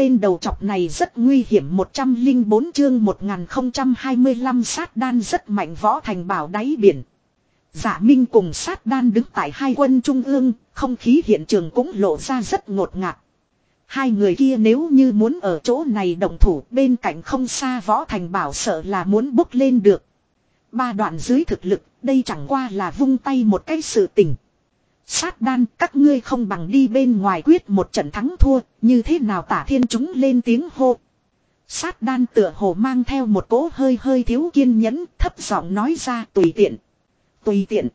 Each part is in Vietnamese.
tên đầu chọc này rất nguy hiểm 104 chương 1025 sát đan rất mạnh võ thành bảo đáy biển. Giả Minh cùng sát đan đứng tại hai quân trung ương, không khí hiện trường cũng lộ ra rất ngột ngạt. Hai người kia nếu như muốn ở chỗ này động thủ bên cạnh không xa võ thành bảo sợ là muốn bốc lên được. Ba đoạn dưới thực lực, đây chẳng qua là vung tay một cái sự tình. Sát đan các ngươi không bằng đi bên ngoài quyết một trận thắng thua, như thế nào tả thiên chúng lên tiếng hô. Sát đan tựa hồ mang theo một cỗ hơi hơi thiếu kiên nhẫn, thấp giọng nói ra tùy tiện. Tùy tiện.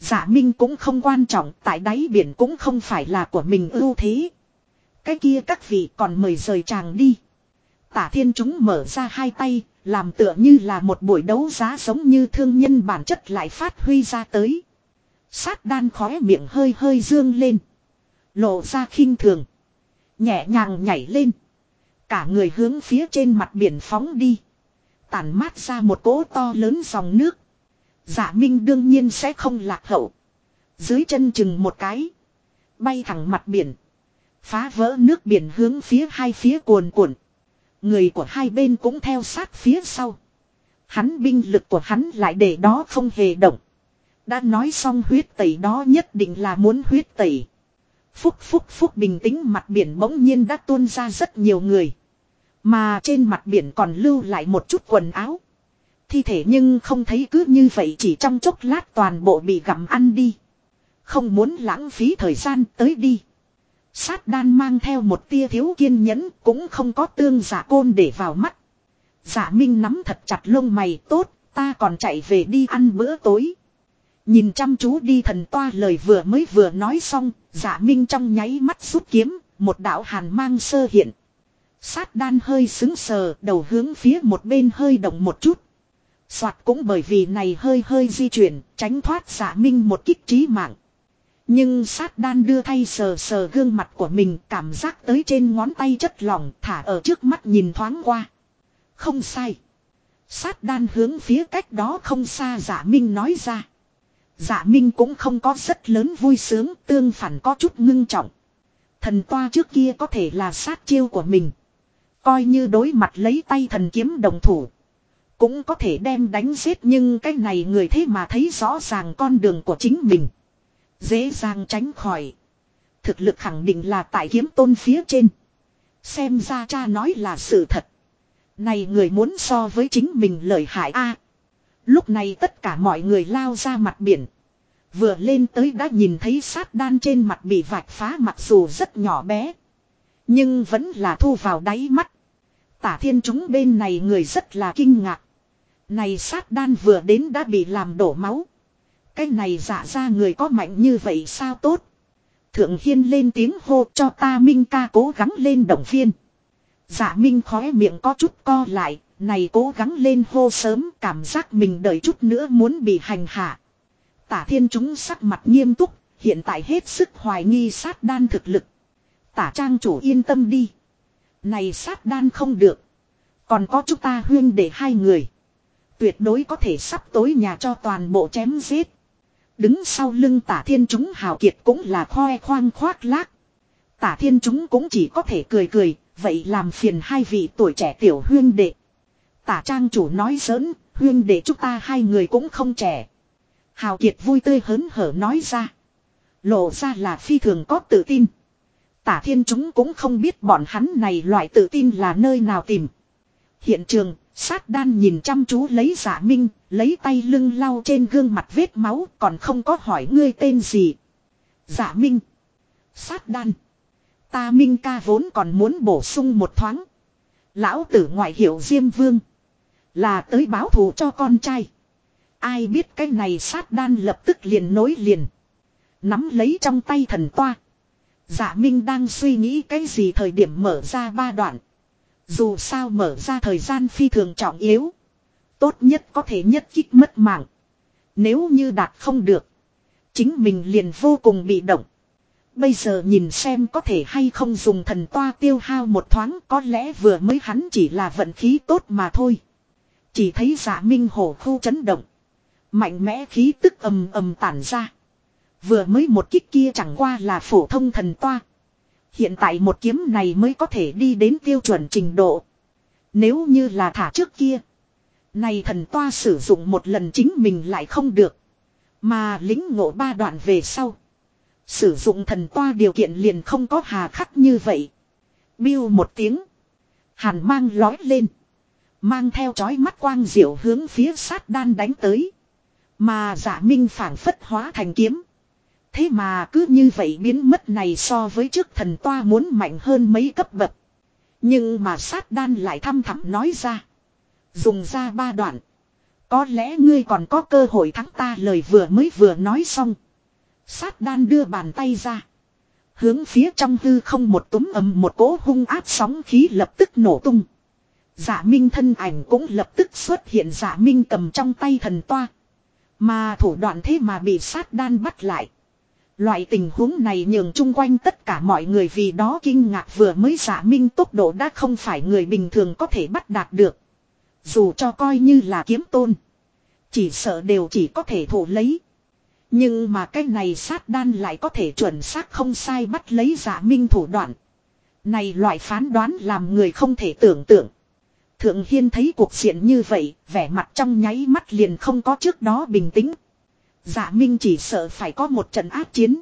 Giả minh cũng không quan trọng, tại đáy biển cũng không phải là của mình ưu thế. Cái kia các vị còn mời rời chàng đi. Tả thiên chúng mở ra hai tay, làm tựa như là một buổi đấu giá giống như thương nhân bản chất lại phát huy ra tới. Sát đan khóe miệng hơi hơi dương lên. Lộ ra khinh thường. Nhẹ nhàng nhảy lên. Cả người hướng phía trên mặt biển phóng đi. Tản mát ra một cỗ to lớn dòng nước. Giả minh đương nhiên sẽ không lạc hậu. Dưới chân chừng một cái. Bay thẳng mặt biển. Phá vỡ nước biển hướng phía hai phía cuồn cuộn. Người của hai bên cũng theo sát phía sau. Hắn binh lực của hắn lại để đó không hề động. Đã nói xong huyết tẩy đó nhất định là muốn huyết tẩy. Phúc phúc phúc bình tĩnh mặt biển bỗng nhiên đã tuôn ra rất nhiều người. Mà trên mặt biển còn lưu lại một chút quần áo. Thi thể nhưng không thấy cứ như vậy chỉ trong chốc lát toàn bộ bị gặm ăn đi. Không muốn lãng phí thời gian tới đi. Sát đan mang theo một tia thiếu kiên nhẫn cũng không có tương giả côn để vào mắt. Giả minh nắm thật chặt lông mày tốt, ta còn chạy về đi ăn bữa tối. Nhìn chăm chú đi thần toa lời vừa mới vừa nói xong, giả minh trong nháy mắt rút kiếm, một đạo hàn mang sơ hiện. Sát đan hơi xứng sờ, đầu hướng phía một bên hơi động một chút. Soạt cũng bởi vì này hơi hơi di chuyển, tránh thoát giả minh một kích trí mạng. Nhưng sát đan đưa thay sờ sờ gương mặt của mình cảm giác tới trên ngón tay chất lỏng thả ở trước mắt nhìn thoáng qua. Không sai. Sát đan hướng phía cách đó không xa giả minh nói ra. Dạ minh cũng không có rất lớn vui sướng, tương phản có chút ngưng trọng. Thần toa trước kia có thể là sát chiêu của mình. Coi như đối mặt lấy tay thần kiếm đồng thủ. Cũng có thể đem đánh giết nhưng cái này người thế mà thấy rõ ràng con đường của chính mình. Dễ dàng tránh khỏi. Thực lực khẳng định là tại kiếm tôn phía trên. Xem ra cha nói là sự thật. Này người muốn so với chính mình lợi hại a lúc này tất cả mọi người lao ra mặt biển. Vừa lên tới đã nhìn thấy sát đan trên mặt bị vạch phá mặc dù rất nhỏ bé. Nhưng vẫn là thu vào đáy mắt. Tả thiên chúng bên này người rất là kinh ngạc. Này sát đan vừa đến đã bị làm đổ máu. Cái này giả ra người có mạnh như vậy sao tốt. Thượng Hiên lên tiếng hô cho ta Minh ca cố gắng lên động viên. Giả Minh khóe miệng có chút co lại, này cố gắng lên hô sớm cảm giác mình đợi chút nữa muốn bị hành hạ. Tả thiên chúng sắc mặt nghiêm túc, hiện tại hết sức hoài nghi sát đan thực lực. Tả trang chủ yên tâm đi. Này sát đan không được. Còn có chúng ta huyên để hai người. Tuyệt đối có thể sắp tối nhà cho toàn bộ chém giết. Đứng sau lưng tả thiên chúng hào kiệt cũng là khoe khoang khoác lác. Tả thiên chúng cũng chỉ có thể cười cười, vậy làm phiền hai vị tuổi trẻ tiểu huyên đệ. Tả trang chủ nói giỡn, huyên để chúng ta hai người cũng không trẻ. Hào kiệt vui tươi hớn hở nói ra. Lộ ra là phi thường có tự tin. Tả thiên chúng cũng không biết bọn hắn này loại tự tin là nơi nào tìm. Hiện trường, Sát đan nhìn chăm chú lấy giả minh, lấy tay lưng lau trên gương mặt vết máu còn không có hỏi ngươi tên gì. Giả minh. Sát đan. Ta minh ca vốn còn muốn bổ sung một thoáng. Lão tử ngoại hiệu Diêm Vương. Là tới báo thù cho con trai. Ai biết cái này sát đan lập tức liền nối liền. Nắm lấy trong tay thần toa. Giả Minh đang suy nghĩ cái gì thời điểm mở ra ba đoạn. Dù sao mở ra thời gian phi thường trọng yếu. Tốt nhất có thể nhất kích mất mạng. Nếu như đạt không được. Chính mình liền vô cùng bị động. Bây giờ nhìn xem có thể hay không dùng thần toa tiêu hao một thoáng, có lẽ vừa mới hắn chỉ là vận khí tốt mà thôi. Chỉ thấy giả minh hổ khu chấn động. Mạnh mẽ khí tức ầm ầm tản ra. Vừa mới một kích kia chẳng qua là phổ thông thần toa. Hiện tại một kiếm này mới có thể đi đến tiêu chuẩn trình độ. Nếu như là thả trước kia. Này thần toa sử dụng một lần chính mình lại không được. Mà lính ngộ ba đoạn về sau. Sử dụng thần toa điều kiện liền không có hà khắc như vậy. Biêu một tiếng. Hàn mang lói lên. Mang theo chói mắt quang diệu hướng phía sát đan đánh tới. Mà giả minh phản phất hóa thành kiếm. Thế mà cứ như vậy biến mất này so với trước thần toa muốn mạnh hơn mấy cấp bậc. Nhưng mà sát đan lại thăm thẳm nói ra. Dùng ra ba đoạn. Có lẽ ngươi còn có cơ hội thắng ta lời vừa mới vừa nói xong. Sát đan đưa bàn tay ra. Hướng phía trong hư không một túm ầm một cỗ hung áp sóng khí lập tức nổ tung. Giả minh thân ảnh cũng lập tức xuất hiện, giả minh cầm trong tay thần toa. Mà thủ đoạn thế mà bị sát đan bắt lại. Loại tình huống này nhường chung quanh tất cả mọi người vì đó kinh ngạc, vừa mới giả minh tốc độ đã không phải người bình thường có thể bắt đạt được. Dù cho coi như là kiếm tôn. Chỉ sợ đều chỉ có thể thủ lấy. Nhưng mà cái này sát đan lại có thể chuẩn xác không sai bắt lấy giả minh thủ đoạn. Này loại phán đoán làm người không thể tưởng tượng. Thượng Hiên thấy cuộc diện như vậy, vẻ mặt trong nháy mắt liền không có trước đó bình tĩnh. Dạ Minh chỉ sợ phải có một trận áp chiến.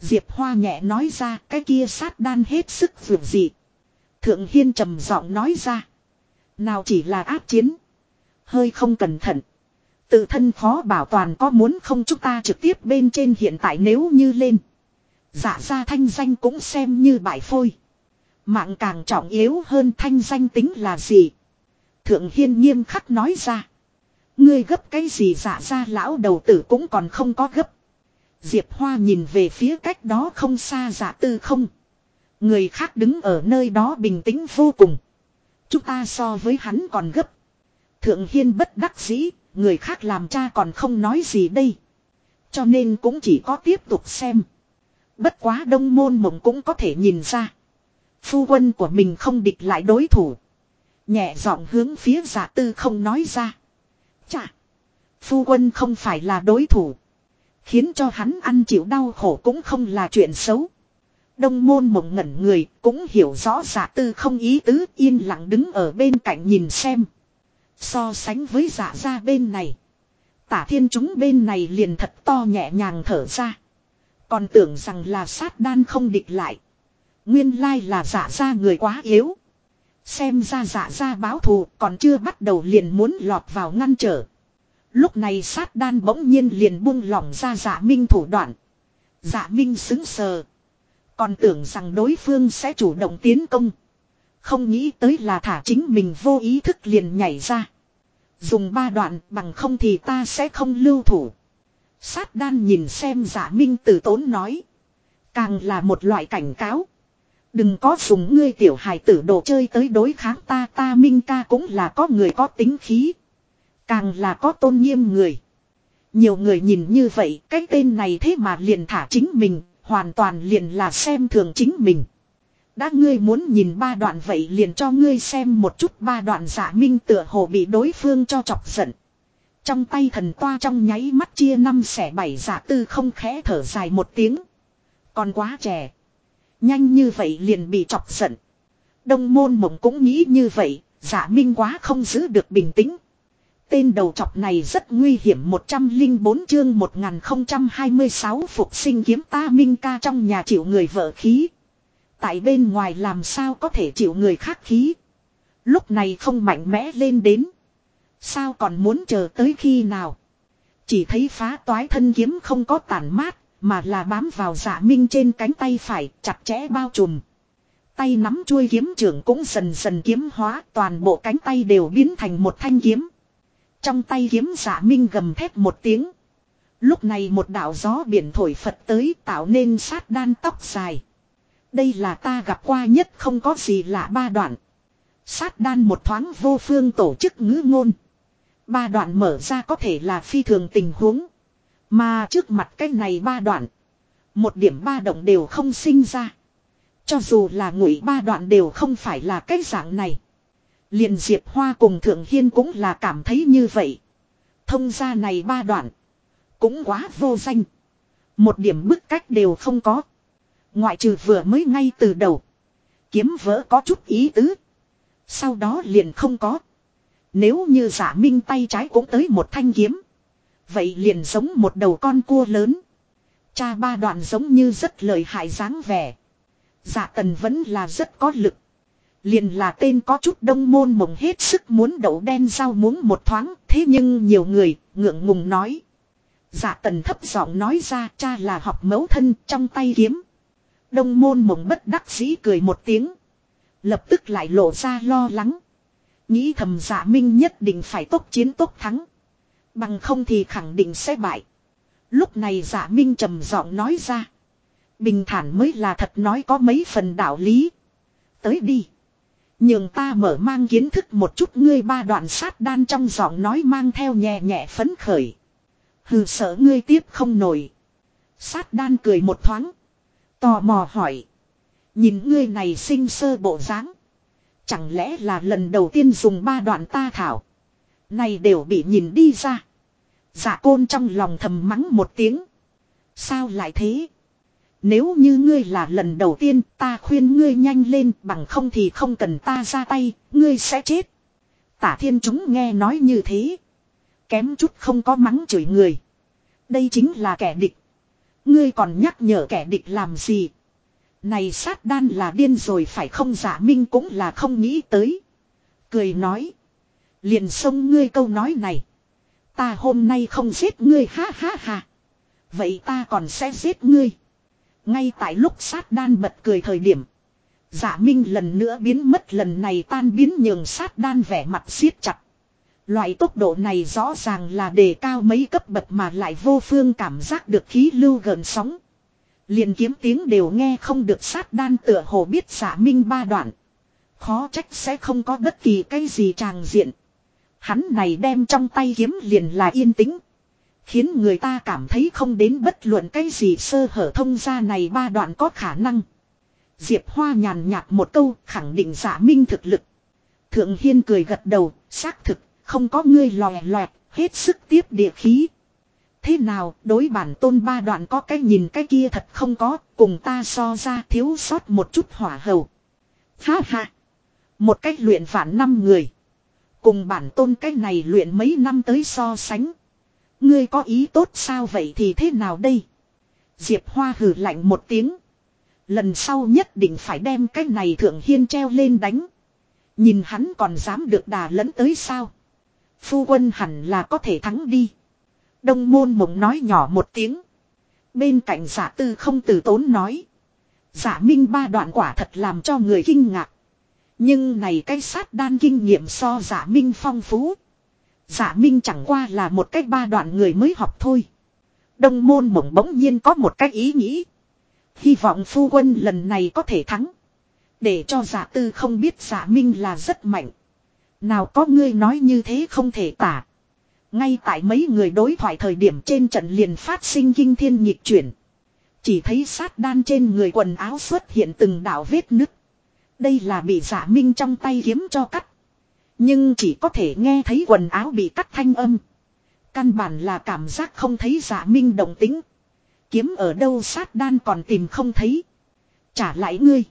Diệp Hoa nhẹ nói ra cái kia sát đan hết sức vượt dị. Thượng Hiên trầm giọng nói ra. Nào chỉ là áp chiến. Hơi không cẩn thận. Tự thân khó bảo toàn có muốn không chúng ta trực tiếp bên trên hiện tại nếu như lên. Dạ ra thanh danh cũng xem như bại phôi. Mạng càng trọng yếu hơn thanh danh tính là gì. Thượng Hiên nghiêm khắc nói ra. Ngươi gấp cái gì dạ ra lão đầu tử cũng còn không có gấp. Diệp Hoa nhìn về phía cách đó không xa dạ tư không. Người khác đứng ở nơi đó bình tĩnh vô cùng. Chúng ta so với hắn còn gấp. Thượng Hiên bất đắc dĩ, người khác làm cha còn không nói gì đây. Cho nên cũng chỉ có tiếp tục xem. Bất quá đông môn mộng cũng có thể nhìn ra. Phu quân của mình không địch lại đối thủ. Nhẹ giọng hướng phía giả tư không nói ra. Chà. Phu quân không phải là đối thủ. Khiến cho hắn ăn chịu đau khổ cũng không là chuyện xấu. Đông môn mộng ngẩn người, cũng hiểu rõ giả tư không ý tứ, yên lặng đứng ở bên cạnh nhìn xem. So sánh với giả ra bên này. Tả thiên chúng bên này liền thật to nhẹ nhàng thở ra. Còn tưởng rằng là sát đan không địch lại. Nguyên lai là giả ra người quá yếu. Xem ra giả ra báo thù còn chưa bắt đầu liền muốn lọt vào ngăn trở. Lúc này sát đan bỗng nhiên liền buông lỏng ra giả minh thủ đoạn. Giả minh xứng sờ. Còn tưởng rằng đối phương sẽ chủ động tiến công. Không nghĩ tới là thả chính mình vô ý thức liền nhảy ra. Dùng ba đoạn bằng không thì ta sẽ không lưu thủ. Sát đan nhìn xem giả minh tử tốn nói. Càng là một loại cảnh cáo. Đừng có dùng ngươi tiểu hài tử đồ chơi tới đối kháng ta ta minh ca cũng là có người có tính khí. Càng là có tôn nghiêm người. Nhiều người nhìn như vậy cái tên này thế mà liền thả chính mình, hoàn toàn liền là xem thường chính mình. Đã ngươi muốn nhìn ba đoạn vậy liền cho ngươi xem một chút ba đoạn giả minh tựa hồ bị đối phương cho chọc giận. Trong tay thần toa trong nháy mắt chia năm xẻ bảy giả tư không khẽ thở dài một tiếng. Còn quá trẻ. Nhanh như vậy liền bị chọc giận. Đông môn mộng cũng nghĩ như vậy, giả minh quá không giữ được bình tĩnh. Tên đầu chọc này rất nguy hiểm 104 chương 1026 phục sinh kiếm ta minh ca trong nhà chịu người vợ khí. Tại bên ngoài làm sao có thể chịu người khác khí. Lúc này không mạnh mẽ lên đến. Sao còn muốn chờ tới khi nào. Chỉ thấy phá toái thân kiếm không có tàn mát, mà là bám vào dạ minh trên cánh tay phải chặt chẽ bao trùm. Tay nắm chuôi kiếm trưởng cũng dần dần kiếm hóa, toàn bộ cánh tay đều biến thành một thanh kiếm. Trong tay kiếm giả minh gầm thép một tiếng. Lúc này một đạo gió biển thổi Phật tới tạo nên sát đan tóc dài. Đây là ta gặp qua nhất không có gì lạ ba đoạn. Sát đan một thoáng vô phương tổ chức ngữ ngôn. Ba đoạn mở ra có thể là phi thường tình huống. Mà trước mặt cái này ba đoạn. Một điểm ba động đều không sinh ra. Cho dù là ngụy ba đoạn đều không phải là cái dạng này. liền Diệp Hoa cùng Thượng Hiên cũng là cảm thấy như vậy. Thông ra này ba đoạn. Cũng quá vô danh. Một điểm bức cách đều không có. Ngoại trừ vừa mới ngay từ đầu. Kiếm vỡ có chút ý tứ. Sau đó liền không có. Nếu như giả minh tay trái cũng tới một thanh kiếm. Vậy liền giống một đầu con cua lớn. Cha ba đoạn giống như rất lợi hại dáng vẻ. dạ tần vẫn là rất có lực. Liền là tên có chút đông môn mộng hết sức muốn đậu đen rau muống một thoáng. Thế nhưng nhiều người, ngượng ngùng nói. dạ tần thấp giọng nói ra, cha là học mẫu thân trong tay kiếm. Đông môn mộng bất đắc dĩ cười một tiếng. Lập tức lại lộ ra lo lắng. Nghĩ thầm dạ minh nhất định phải tốc chiến tốc thắng. Bằng không thì khẳng định sẽ bại. Lúc này giả minh trầm giọng nói ra. Bình thản mới là thật nói có mấy phần đạo lý. Tới đi. Nhường ta mở mang kiến thức một chút ngươi ba đoạn sát đan trong giọng nói mang theo nhẹ nhẹ phấn khởi. Hừ, sợ ngươi tiếp không nổi. Sát đan cười một thoáng. Tò mò hỏi. Nhìn ngươi này sinh sơ bộ dáng Chẳng lẽ là lần đầu tiên dùng ba đoạn ta thảo. Này đều bị nhìn đi ra. Dạ côn trong lòng thầm mắng một tiếng. Sao lại thế? Nếu như ngươi là lần đầu tiên ta khuyên ngươi nhanh lên bằng không thì không cần ta ra tay, ngươi sẽ chết. Tả thiên chúng nghe nói như thế. Kém chút không có mắng chửi người. Đây chính là kẻ địch. Ngươi còn nhắc nhở kẻ địch làm gì? Này sát đan là điên rồi phải không giả minh cũng là không nghĩ tới. Cười nói. Liền xông ngươi câu nói này. Ta hôm nay không giết ngươi, ha ha ha. Vậy ta còn sẽ giết ngươi. Ngay tại lúc sát đan bật cười thời điểm. Giả minh lần nữa biến mất, lần này tan biến nhường sát đan vẻ mặt siết chặt. Loại tốc độ này rõ ràng là đề cao mấy cấp bậc mà lại vô phương cảm giác được khí lưu gần sóng. Liền kiếm tiếng đều nghe không được sát đan tựa hồ biết giả minh ba đoạn. Khó trách sẽ không có bất kỳ cái gì tràng diện. Hắn này đem trong tay kiếm liền là yên tĩnh. Khiến người ta cảm thấy không đến bất luận cái gì sơ hở thông ra này ba đoạn có khả năng. Diệp Hoa nhàn nhạt một câu khẳng định giả minh thực lực. Thượng Hiên cười gật đầu, xác thực, không có ngươi lòe loẹt, hết sức tiếp địa khí. Thế nào, đối bản tôn ba đoạn có cái nhìn cái kia thật không có, cùng ta so ra thiếu sót một chút hỏa hầu. Ha ha! Một cách luyện phản năm người. Cùng bản tôn cái này luyện mấy năm tới so sánh. Ngươi có ý tốt sao vậy thì thế nào đây? Diệp Hoa hừ lạnh một tiếng. Lần sau nhất định phải đem cái này thượng hiên treo lên đánh. Nhìn hắn còn dám được đà lẫn tới sao? Phu quân hẳn là có thể thắng đi. Đông môn mộng nói nhỏ một tiếng. Bên cạnh giả tư không từ tốn nói. Giả minh ba đoạn quả thật làm cho người kinh ngạc. Nhưng này cái sát đan kinh nghiệm so giả minh phong phú. Giả minh chẳng qua là một cách ba đoạn người mới học thôi. Đông môn mộng bỗng nhiên có một cách ý nghĩ. Hy vọng phu quân lần này có thể thắng. Để cho giả tư không biết giả minh là rất mạnh. Nào có ngươi nói như thế không thể tả. Ngay tại mấy người đối thoại thời điểm trên trận liền phát sinh kinh thiên nhịp chuyển. Chỉ thấy sát đan trên người quần áo xuất hiện từng đạo vết nứt. Đây là bị giả minh trong tay kiếm cho cắt. Nhưng chỉ có thể nghe thấy quần áo bị cắt thanh âm. Căn bản là cảm giác không thấy giả minh động tính. Kiếm ở đâu sát đan còn tìm không thấy. Trả lại ngươi.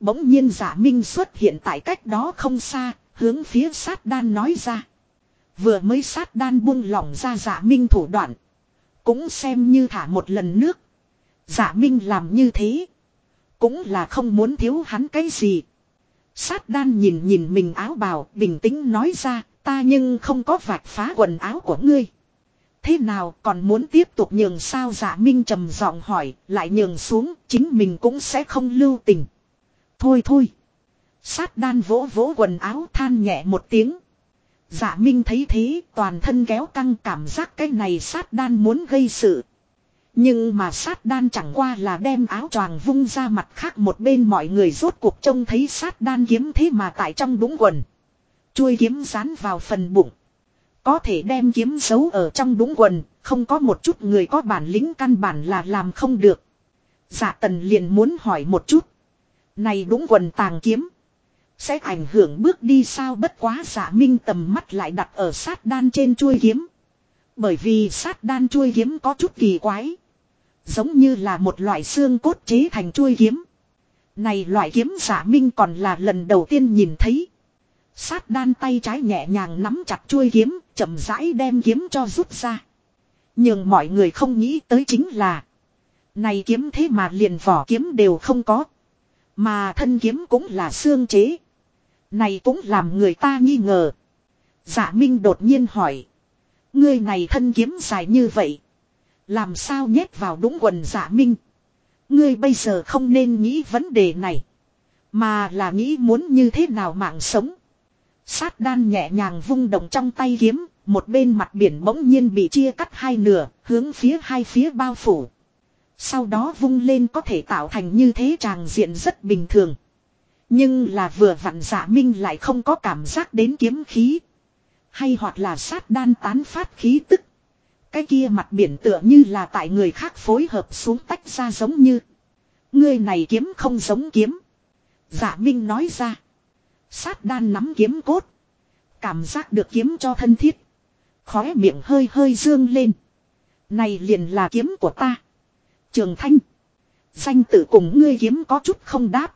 Bỗng nhiên giả minh xuất hiện tại cách đó không xa, hướng phía sát đan nói ra. Vừa mới sát đan buông lỏng ra giả minh thủ đoạn. Cũng xem như thả một lần nước. Giả minh làm như thế. Cũng là không muốn thiếu hắn cái gì. Sát đan nhìn nhìn mình áo bào, bình tĩnh nói ra, ta nhưng không có vạch phá quần áo của ngươi. Thế nào, còn muốn tiếp tục nhường sao giả minh trầm giọng hỏi, lại nhường xuống, chính mình cũng sẽ không lưu tình. Thôi thôi. Sát đan vỗ vỗ quần áo than nhẹ một tiếng. Dạ Minh thấy thế, toàn thân kéo căng cảm giác cái này sát đan muốn gây sự. Nhưng mà sát đan chẳng qua là đem áo choàng vung ra mặt khác một bên mọi người rốt cuộc trông thấy sát đan kiếm thế mà tại trong đúng quần. Chuôi kiếm dán vào phần bụng. Có thể đem kiếm giấu ở trong đúng quần, không có một chút người có bản lĩnh căn bản là làm không được. Dạ tần liền muốn hỏi một chút. Này đúng quần tàng kiếm. Sẽ ảnh hưởng bước đi sao bất quá giả minh tầm mắt lại đặt ở sát đan trên chuôi kiếm. Bởi vì sát đan chuôi kiếm có chút kỳ quái. Giống như là một loại xương cốt chế thành chuôi kiếm. Này loại kiếm giả minh còn là lần đầu tiên nhìn thấy. Sát đan tay trái nhẹ nhàng nắm chặt chuôi kiếm, chậm rãi đem kiếm cho rút ra. Nhưng mọi người không nghĩ tới chính là. Này kiếm thế mà liền vỏ kiếm đều không có. Mà thân kiếm cũng là xương chế. Này cũng làm người ta nghi ngờ. Giả Minh đột nhiên hỏi. Ngươi này thân kiếm dài như vậy. Làm sao nhét vào đúng quần giả Minh. Ngươi bây giờ không nên nghĩ vấn đề này. Mà là nghĩ muốn như thế nào mạng sống. Sát đan nhẹ nhàng vung động trong tay kiếm. Một bên mặt biển bỗng nhiên bị chia cắt hai nửa. Hướng phía hai phía bao phủ. Sau đó vung lên có thể tạo thành như thế tràng diện rất bình thường. Nhưng là vừa vặn giả minh lại không có cảm giác đến kiếm khí. Hay hoặc là sát đan tán phát khí tức. Cái kia mặt biển tựa như là tại người khác phối hợp xuống tách ra giống như. Người này kiếm không giống kiếm. Giả Minh nói ra. Sát đan nắm kiếm cốt. Cảm giác được kiếm cho thân thiết. Khóe miệng hơi hơi dương lên. Này liền là kiếm của ta. Trường Thanh. Danh tự cùng ngươi kiếm có chút không đáp.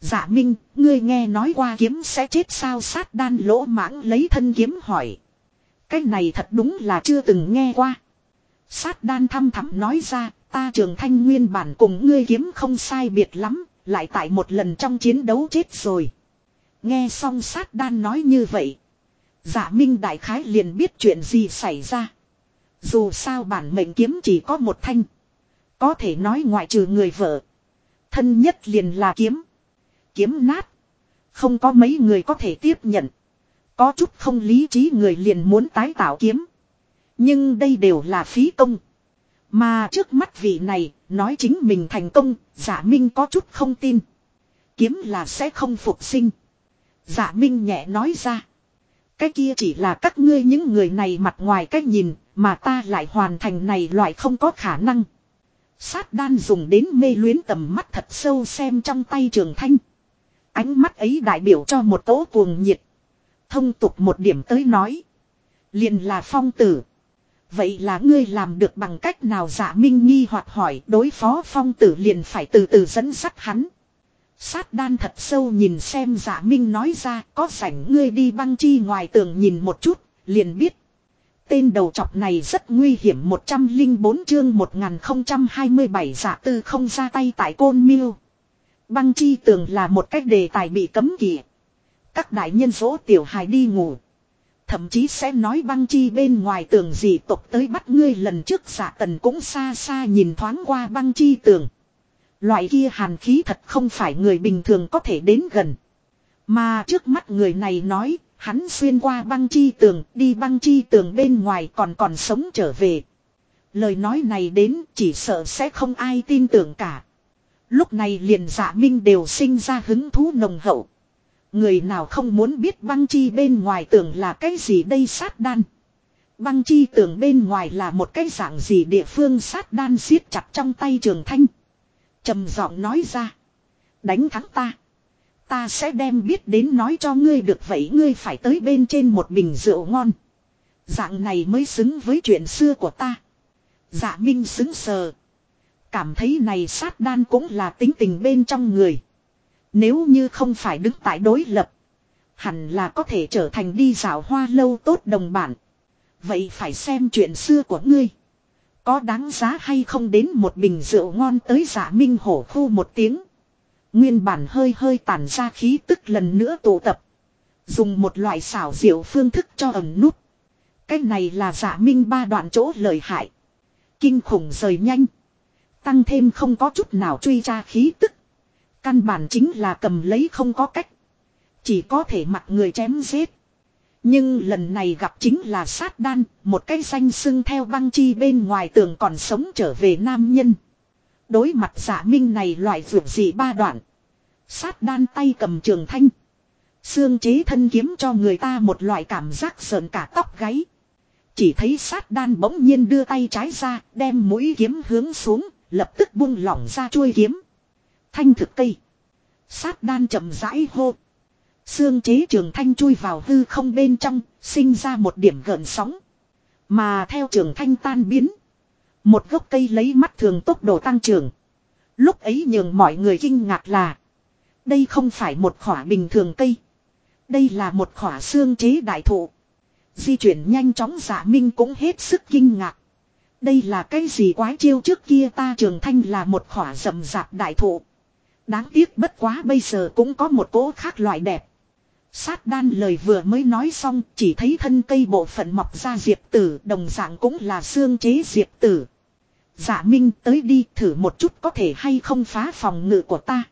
giả Minh, ngươi nghe nói qua kiếm sẽ chết sao sát đan lỗ mãng lấy thân kiếm hỏi. Cái này thật đúng là chưa từng nghe qua. Sát đan thăm thẳm nói ra, ta trường thanh nguyên bản cùng ngươi kiếm không sai biệt lắm, lại tại một lần trong chiến đấu chết rồi. Nghe xong sát đan nói như vậy. giả Minh đại khái liền biết chuyện gì xảy ra. Dù sao bản mệnh kiếm chỉ có một thanh. Có thể nói ngoại trừ người vợ. Thân nhất liền là kiếm. Kiếm nát. Không có mấy người có thể tiếp nhận. Có chút không lý trí người liền muốn tái tạo kiếm. Nhưng đây đều là phí công. Mà trước mắt vị này, nói chính mình thành công, giả minh có chút không tin. Kiếm là sẽ không phục sinh. Giả minh nhẹ nói ra. Cái kia chỉ là các ngươi những người này mặt ngoài cách nhìn, mà ta lại hoàn thành này loại không có khả năng. Sát đan dùng đến mê luyến tầm mắt thật sâu xem trong tay trường thanh. Ánh mắt ấy đại biểu cho một tố cuồng nhiệt. Thông tục một điểm tới nói. Liền là phong tử. Vậy là ngươi làm được bằng cách nào giả minh nghi hoặc hỏi đối phó phong tử liền phải từ từ dẫn dắt hắn. Sát đan thật sâu nhìn xem giả minh nói ra có rảnh ngươi đi băng chi ngoài tường nhìn một chút, liền biết. Tên đầu chọc này rất nguy hiểm 104 chương 1027 giả tư không ra tay tại côn miêu. Băng chi tường là một cách đề tài bị cấm kỵ. Các đại nhân dỗ tiểu hài đi ngủ. Thậm chí sẽ nói băng chi bên ngoài tường gì tộc tới bắt ngươi lần trước giả tần cũng xa xa nhìn thoáng qua băng chi tường. Loại kia hàn khí thật không phải người bình thường có thể đến gần. Mà trước mắt người này nói, hắn xuyên qua băng chi tường, đi băng chi tường bên ngoài còn còn sống trở về. Lời nói này đến chỉ sợ sẽ không ai tin tưởng cả. Lúc này liền giả minh đều sinh ra hứng thú nồng hậu. Người nào không muốn biết băng chi bên ngoài tưởng là cái gì đây sát đan. Băng chi tưởng bên ngoài là một cái dạng gì địa phương sát đan siết chặt trong tay trường thanh. trầm giọng nói ra. Đánh thắng ta. Ta sẽ đem biết đến nói cho ngươi được vậy ngươi phải tới bên trên một bình rượu ngon. Dạng này mới xứng với chuyện xưa của ta. Dạ Minh xứng sờ. Cảm thấy này sát đan cũng là tính tình bên trong người. Nếu như không phải đứng tại đối lập. Hẳn là có thể trở thành đi dạo hoa lâu tốt đồng bản. Vậy phải xem chuyện xưa của ngươi. Có đáng giá hay không đến một bình rượu ngon tới giả minh hổ khu một tiếng. Nguyên bản hơi hơi tản ra khí tức lần nữa tụ tập. Dùng một loại xảo diệu phương thức cho ẩn nút. Cái này là giả minh ba đoạn chỗ lời hại. Kinh khủng rời nhanh. Tăng thêm không có chút nào truy tra khí tức. Căn bản chính là cầm lấy không có cách. Chỉ có thể mặc người chém giết. Nhưng lần này gặp chính là sát đan, một cái danh sưng theo băng chi bên ngoài tường còn sống trở về nam nhân. Đối mặt giả minh này loại vượt gì ba đoạn. Sát đan tay cầm trường thanh. Xương chế thân kiếm cho người ta một loại cảm giác sờn cả tóc gáy. Chỉ thấy sát đan bỗng nhiên đưa tay trái ra, đem mũi kiếm hướng xuống, lập tức buông lỏng ra chuôi kiếm. Thanh thực cây. Sát đan chậm rãi hô. Xương chế trường thanh chui vào hư không bên trong, sinh ra một điểm gợn sóng. Mà theo trường thanh tan biến. Một gốc cây lấy mắt thường tốc độ tăng trưởng. Lúc ấy nhường mọi người kinh ngạc là. Đây không phải một khỏa bình thường cây. Đây là một khỏa xương chế đại thụ. Di chuyển nhanh chóng giả minh cũng hết sức kinh ngạc. Đây là cái gì quái chiêu trước kia ta trường thanh là một khỏa rậm rạp đại thụ. Đáng tiếc bất quá bây giờ cũng có một cỗ khác loại đẹp. Sát đan lời vừa mới nói xong, chỉ thấy thân cây bộ phận mọc ra diệp tử, đồng dạng cũng là xương chế diệp tử. Giả minh, tới đi, thử một chút có thể hay không phá phòng ngự của ta.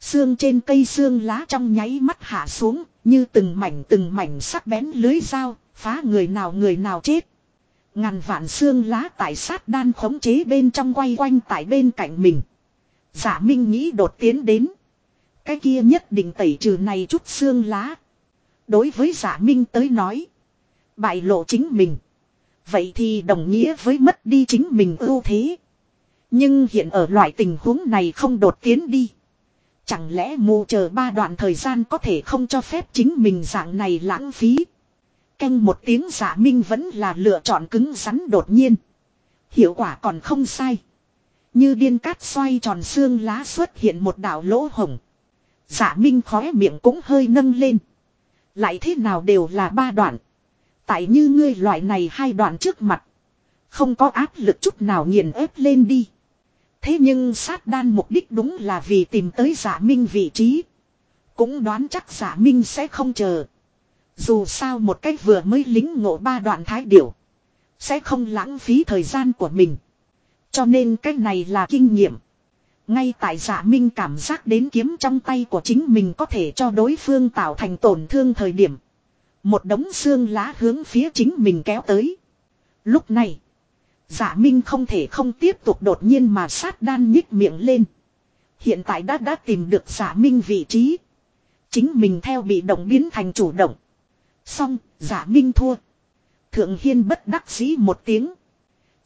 Xương trên cây xương lá trong nháy mắt hạ xuống, như từng mảnh từng mảnh sắc bén lưới dao, phá người nào người nào chết. Ngàn vạn xương lá tại sát đan khống chế bên trong quay quanh tại bên cạnh mình. Giả Minh nghĩ đột tiến đến. Cái kia nhất định tẩy trừ này chút xương lá. Đối với giả Minh tới nói. Bại lộ chính mình. Vậy thì đồng nghĩa với mất đi chính mình ưu thế. Nhưng hiện ở loại tình huống này không đột tiến đi. Chẳng lẽ mù chờ ba đoạn thời gian có thể không cho phép chính mình dạng này lãng phí. Canh một tiếng giả minh vẫn là lựa chọn cứng rắn đột nhiên. Hiệu quả còn không sai. Như điên cát xoay tròn xương lá xuất hiện một đảo lỗ hồng. Giả minh khóe miệng cũng hơi nâng lên. Lại thế nào đều là ba đoạn. Tại như ngươi loại này hai đoạn trước mặt. Không có áp lực chút nào nghiền ép lên đi. Thế nhưng sát đan mục đích đúng là vì tìm tới giả minh vị trí. Cũng đoán chắc giả minh sẽ không chờ. Dù sao một cách vừa mới lính ngộ ba đoạn thái điểu. Sẽ không lãng phí thời gian của mình. Cho nên cái này là kinh nghiệm. Ngay tại giả minh cảm giác đến kiếm trong tay của chính mình có thể cho đối phương tạo thành tổn thương thời điểm. Một đống xương lá hướng phía chính mình kéo tới. Lúc này, giả minh không thể không tiếp tục đột nhiên mà sát đan nhích miệng lên. Hiện tại đã đã tìm được giả minh vị trí. Chính mình theo bị động biến thành chủ động. Xong, giả minh thua. Thượng Hiên bất đắc dĩ một tiếng.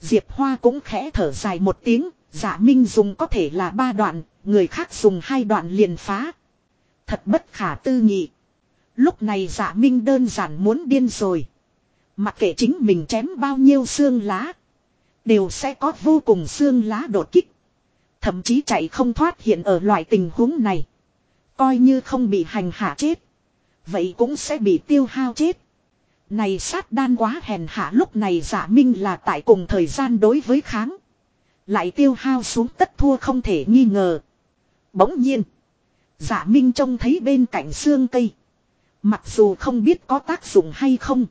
Diệp Hoa cũng khẽ thở dài một tiếng, giả minh dùng có thể là ba đoạn, người khác dùng hai đoạn liền phá. Thật bất khả tư nghị. Lúc này giả minh đơn giản muốn điên rồi. Mặc kệ chính mình chém bao nhiêu xương lá. Đều sẽ có vô cùng xương lá đột kích. Thậm chí chạy không thoát hiện ở loại tình huống này. Coi như không bị hành hạ chết. Vậy cũng sẽ bị tiêu hao chết. Này sát đan quá hèn hạ lúc này giả minh là tại cùng thời gian đối với kháng. Lại tiêu hao xuống tất thua không thể nghi ngờ. Bỗng nhiên. Giả minh trông thấy bên cạnh xương cây. Mặc dù không biết có tác dụng hay không.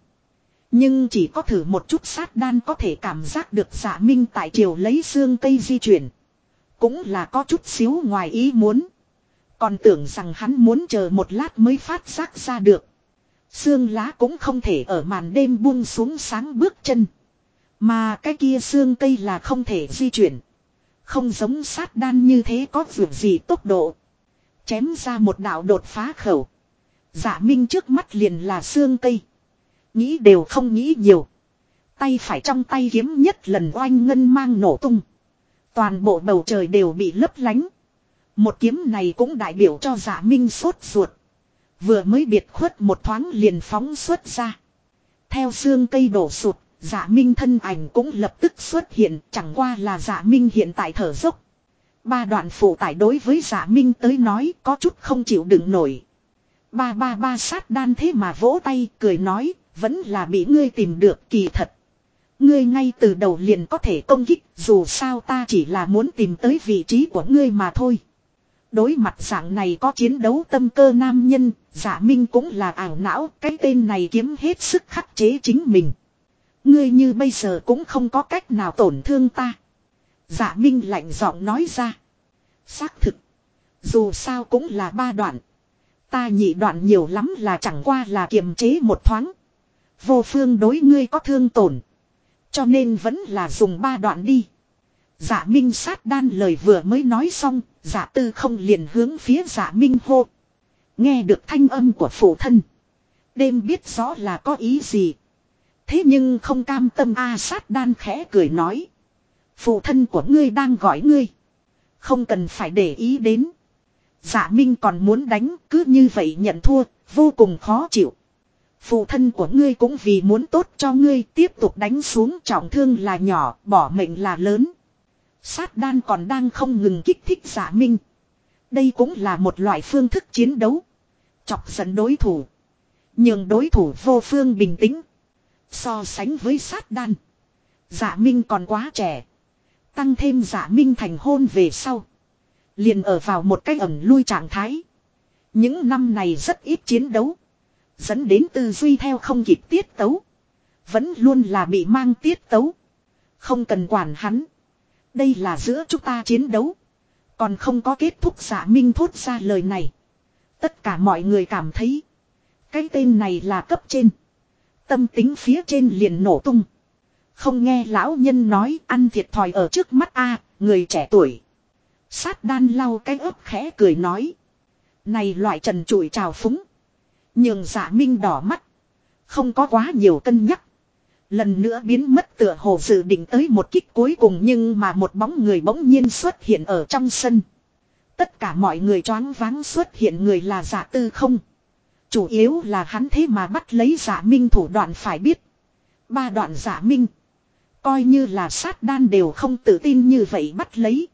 Nhưng chỉ có thử một chút sát đan có thể cảm giác được giả minh tại chiều lấy xương cây di chuyển. Cũng là có chút xíu ngoài ý muốn. Còn tưởng rằng hắn muốn chờ một lát mới phát giác ra được. Xương lá cũng không thể ở màn đêm buông xuống sáng bước chân. Mà cái kia xương cây là không thể di chuyển. Không giống sát đan như thế có vượt gì tốc độ. Chém ra một đạo đột phá khẩu. Giả minh trước mắt liền là xương cây. Nghĩ đều không nghĩ nhiều. Tay phải trong tay kiếm nhất lần oanh ngân mang nổ tung. Toàn bộ bầu trời đều bị lấp lánh. Một kiếm này cũng đại biểu cho giả minh sốt ruột. Vừa mới biệt khuất một thoáng liền phóng xuất ra. Theo xương cây đổ sụt, giả minh thân ảnh cũng lập tức xuất hiện chẳng qua là giả minh hiện tại thở dốc. Ba đoạn phụ tải đối với giả minh tới nói có chút không chịu đựng nổi. Ba ba ba sát đan thế mà vỗ tay cười nói vẫn là bị ngươi tìm được kỳ thật. Ngươi ngay từ đầu liền có thể công kích dù sao ta chỉ là muốn tìm tới vị trí của ngươi mà thôi. Đối mặt dạng này có chiến đấu tâm cơ nam nhân, giả minh cũng là ảo não, cái tên này kiếm hết sức khắc chế chính mình. Ngươi như bây giờ cũng không có cách nào tổn thương ta. Giả minh lạnh giọng nói ra. Xác thực. Dù sao cũng là ba đoạn. Ta nhị đoạn nhiều lắm là chẳng qua là kiềm chế một thoáng. Vô phương đối ngươi có thương tổn. Cho nên vẫn là dùng ba đoạn đi. Giả minh sát đan lời vừa mới nói xong, giả tư không liền hướng phía giả minh hô. Nghe được thanh âm của phụ thân. Đêm biết rõ là có ý gì. Thế nhưng không cam tâm A sát đan khẽ cười nói. Phụ thân của ngươi đang gọi ngươi. Không cần phải để ý đến. Giả Minh còn muốn đánh cứ như vậy nhận thua, vô cùng khó chịu. Phụ thân của ngươi cũng vì muốn tốt cho ngươi tiếp tục đánh xuống trọng thương là nhỏ, bỏ mệnh là lớn. Sát đan còn đang không ngừng kích thích giả minh. Đây cũng là một loại phương thức chiến đấu. Chọc giận đối thủ. Nhưng đối thủ vô phương bình tĩnh. So sánh với sát đan. Giả minh còn quá trẻ. Tăng thêm giả minh thành hôn về sau. Liền ở vào một cái ẩn lui trạng thái. Những năm này rất ít chiến đấu. Dẫn đến tư duy theo không kịp tiết tấu. Vẫn luôn là bị mang tiết tấu. Không cần quản hắn. Đây là giữa chúng ta chiến đấu. Còn không có kết thúc giả minh thốt ra lời này. Tất cả mọi người cảm thấy. Cái tên này là cấp trên. Tâm tính phía trên liền nổ tung. Không nghe lão nhân nói ăn thiệt thòi ở trước mắt a, người trẻ tuổi. Sát đan lau cái ấp khẽ cười nói. Này loại trần trụi trào phúng. Nhưng giả minh đỏ mắt. Không có quá nhiều cân nhắc. Lần nữa biến mất tựa hồ dự định tới một kích cuối cùng nhưng mà một bóng người bỗng nhiên xuất hiện ở trong sân. Tất cả mọi người choáng váng xuất hiện người là giả tư không. Chủ yếu là hắn thế mà bắt lấy giả minh thủ đoạn phải biết. Ba đoạn giả minh. Coi như là sát đan đều không tự tin như vậy bắt lấy.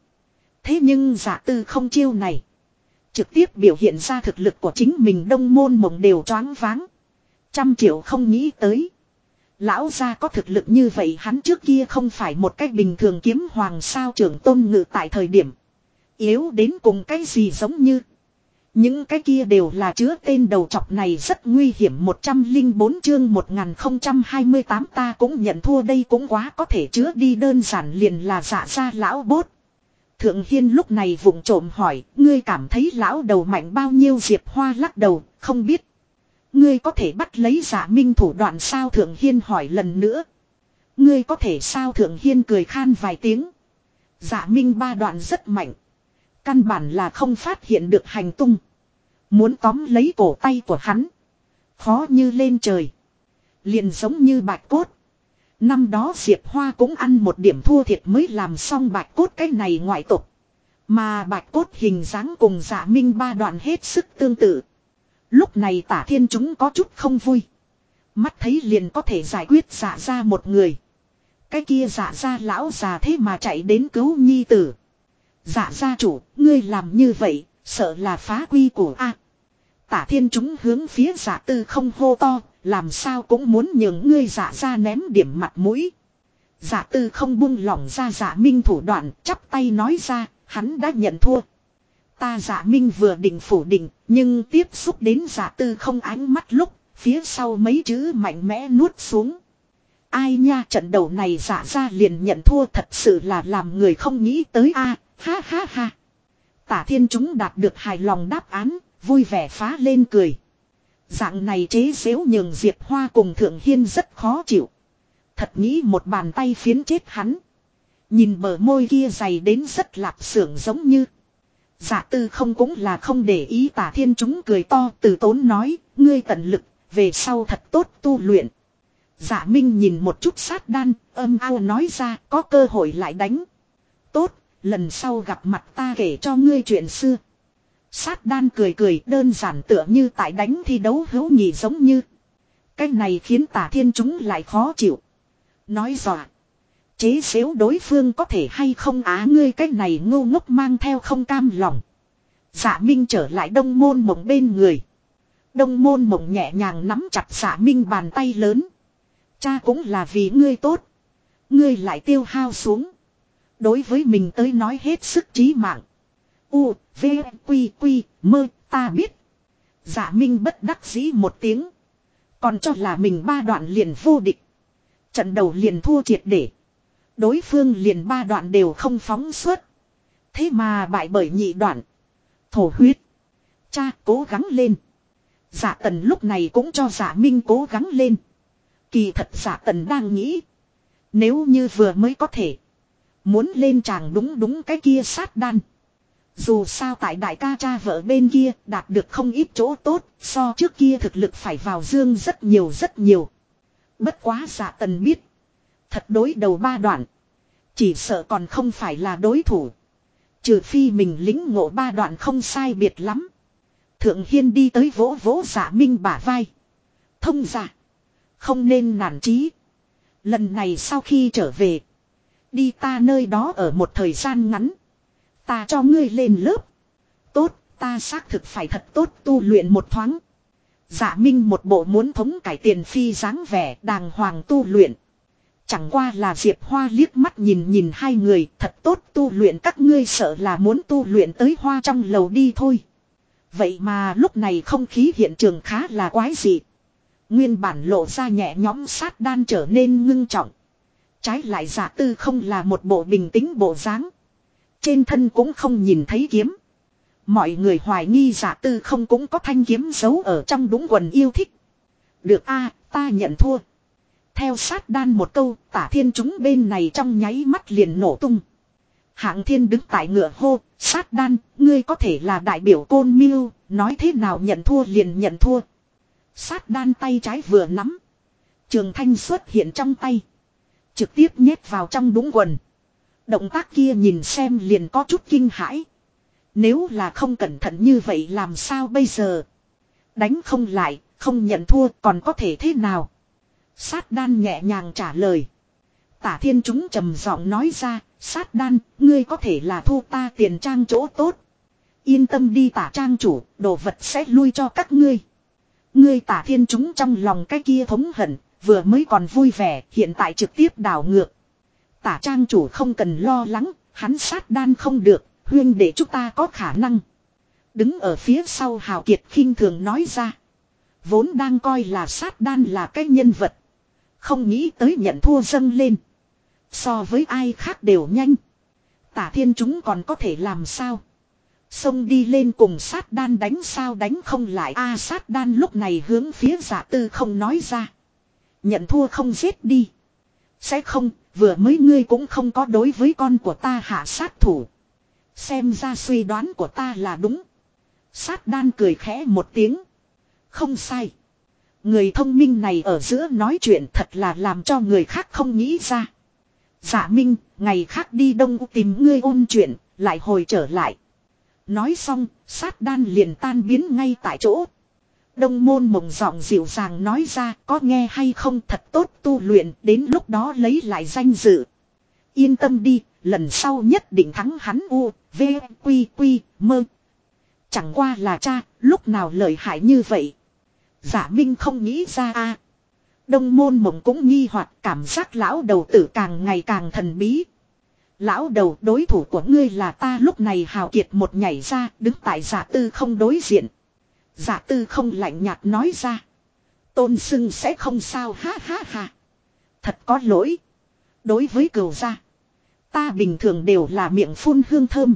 Thế nhưng giả tư không chiêu này. Trực tiếp biểu hiện ra thực lực của chính mình đông môn mộng đều choáng váng. Trăm triệu không nghĩ tới. Lão gia có thực lực như vậy hắn trước kia không phải một cách bình thường kiếm hoàng sao trưởng tôn ngự tại thời điểm. Yếu đến cùng cái gì giống như. Những cái kia đều là chứa tên đầu chọc này rất nguy hiểm 104 chương 1028 ta cũng nhận thua đây cũng quá có thể chứa đi đơn giản liền là dạ giả ra lão bốt. Thượng Hiên lúc này vụng trộm hỏi, ngươi cảm thấy lão đầu mạnh bao nhiêu Diệp Hoa lắc đầu, không biết. Ngươi có thể bắt lấy giả minh thủ đoạn sao Thượng Hiên hỏi lần nữa. Ngươi có thể sao Thượng Hiên cười khan vài tiếng. Giả minh ba đoạn rất mạnh. Căn bản là không phát hiện được hành tung. Muốn tóm lấy cổ tay của hắn. Khó như lên trời. Liền giống như bạch cốt. Năm đó Diệp Hoa cũng ăn một điểm thua thiệt mới làm xong bạch cốt cái này ngoại tục. Mà bạch cốt hình dáng cùng giả minh ba đoạn hết sức tương tự. Lúc này tả thiên chúng có chút không vui. Mắt thấy liền có thể giải quyết giả ra một người. Cái kia giả ra lão già thế mà chạy đến cứu nhi tử. Giả ra chủ, ngươi làm như vậy, sợ là phá quy của A. tả thiên chúng hướng phía giả tư không hô to, làm sao cũng muốn nhường ngươi giả ra ném điểm mặt mũi. Giả tư không buông lỏng ra giả minh thủ đoạn, chắp tay nói ra, hắn đã nhận thua. Ta giả minh vừa định phủ định, nhưng tiếp xúc đến giả tư không ánh mắt lúc, phía sau mấy chữ mạnh mẽ nuốt xuống. Ai nha trận đầu này giả ra liền nhận thua thật sự là làm người không nghĩ tới a ha ha ha. Tả thiên chúng đạt được hài lòng đáp án, vui vẻ phá lên cười. Dạng này chế xếu nhường Diệp Hoa cùng Thượng Hiên rất khó chịu. Thật nghĩ một bàn tay phiến chết hắn. Nhìn bờ môi kia dày đến rất lạp xưởng giống như. Giả tư không cũng là không để ý tả thiên chúng cười to từ tốn nói, ngươi tận lực, về sau thật tốt tu luyện. Giả minh nhìn một chút sát đan, âm ao nói ra có cơ hội lại đánh. Tốt, lần sau gặp mặt ta kể cho ngươi chuyện xưa. Sát đan cười cười đơn giản tựa như tại đánh thi đấu hữu nhị giống như. Cái này khiến tả thiên chúng lại khó chịu. Nói giọt. Chế xếu đối phương có thể hay không á ngươi cái này ngu ngốc mang theo không cam lòng. Dạ Minh trở lại đông môn mộng bên người. Đông môn mộng nhẹ nhàng nắm chặt dạ Minh bàn tay lớn. Cha cũng là vì ngươi tốt. Ngươi lại tiêu hao xuống. Đối với mình tới nói hết sức trí mạng. U, V, Quy, Quy, mơ, ta biết. Dạ Minh bất đắc dĩ một tiếng. Còn cho là mình ba đoạn liền vô địch. Trận đầu liền thua triệt để. Đối phương liền ba đoạn đều không phóng suốt. Thế mà bại bởi nhị đoạn. Thổ huyết. Cha cố gắng lên. Giả tần lúc này cũng cho giả minh cố gắng lên. Kỳ thật giả tần đang nghĩ. Nếu như vừa mới có thể. Muốn lên chàng đúng đúng cái kia sát đan. Dù sao tại đại ca cha vợ bên kia đạt được không ít chỗ tốt, so trước kia thực lực phải vào dương rất nhiều rất nhiều. Bất quá giả tần biết. Thật đối đầu ba đoạn. Chỉ sợ còn không phải là đối thủ. Trừ phi mình lính ngộ ba đoạn không sai biệt lắm. Thượng Hiên đi tới vỗ vỗ giả minh bả vai. thông giả. Không nên nản chí. Lần này sau khi trở về. Đi ta nơi đó ở một thời gian ngắn. Ta cho ngươi lên lớp. Tốt, ta xác thực phải thật tốt tu luyện một thoáng. Giả dạ minh một bộ muốn thống cải tiền phi dáng vẻ đàng hoàng tu luyện. Chẳng qua là Diệp Hoa liếc mắt nhìn nhìn hai người, thật tốt, tu luyện các ngươi sợ là muốn tu luyện tới hoa trong lầu đi thôi. Vậy mà lúc này không khí hiện trường khá là quái dị. Nguyên bản lộ ra nhẹ nhõm sát đan trở nên ngưng trọng. Trái lại giả tư không là một bộ bình tĩnh bộ dáng. Trên thân cũng không nhìn thấy kiếm. Mọi người hoài nghi giả tư không cũng có thanh kiếm giấu ở trong đúng quần yêu thích. Được a, ta nhận thua. Theo sát đan một câu, tả thiên chúng bên này trong nháy mắt liền nổ tung. Hạng thiên đứng tại ngựa hô, sát đan, ngươi có thể là đại biểu côn miêu, nói thế nào nhận thua liền nhận thua. Sát đan tay trái vừa nắm. Trường thanh xuất hiện trong tay. Trực tiếp nhét vào trong đúng quần. Động tác kia nhìn xem liền có chút kinh hãi. Nếu là không cẩn thận như vậy làm sao bây giờ? Đánh không lại, không nhận thua còn có thể thế nào? Sát đan nhẹ nhàng trả lời. Tả thiên chúng trầm giọng nói ra, sát đan, ngươi có thể là thu ta tiền trang chỗ tốt. Yên tâm đi tả trang chủ, đồ vật sẽ lui cho các ngươi. Ngươi tả thiên chúng trong lòng cái kia thống hận, vừa mới còn vui vẻ, hiện tại trực tiếp đảo ngược. Tả trang chủ không cần lo lắng, hắn sát đan không được, huyên để chúng ta có khả năng. Đứng ở phía sau Hào Kiệt khinh thường nói ra. Vốn đang coi là sát đan là cái nhân vật. Không nghĩ tới nhận thua dâng lên. So với ai khác đều nhanh. Tả thiên chúng còn có thể làm sao. Xông đi lên cùng sát đan đánh sao đánh không lại a sát đan lúc này hướng phía giả tư không nói ra. Nhận thua không giết đi. Sẽ không, vừa mới ngươi cũng không có đối với con của ta hạ sát thủ. Xem ra suy đoán của ta là đúng. Sát đan cười khẽ một tiếng. Không sai. Người thông minh này ở giữa nói chuyện thật là làm cho người khác không nghĩ ra. Giả minh, ngày khác đi đông tìm ngươi ôn chuyện, lại hồi trở lại. Nói xong, sát đan liền tan biến ngay tại chỗ. Đông môn mộng giọng dịu dàng nói ra có nghe hay không thật tốt tu luyện đến lúc đó lấy lại danh dự. Yên tâm đi, lần sau nhất định thắng hắn u, v, quy, quy, mơ. Chẳng qua là cha, lúc nào lợi hại như vậy. Giả Minh không nghĩ ra a. Đông môn mộng cũng nghi hoặc cảm giác lão đầu tử càng ngày càng thần bí. Lão đầu, đối thủ của ngươi là ta, lúc này hào kiệt một nhảy ra, đứng tại giả tư không đối diện. Giả tư không lạnh nhạt nói ra. Tôn sưng sẽ không sao, ha ha ha. Thật có lỗi. Đối với cửu gia. Ta bình thường đều là miệng phun hương thơm.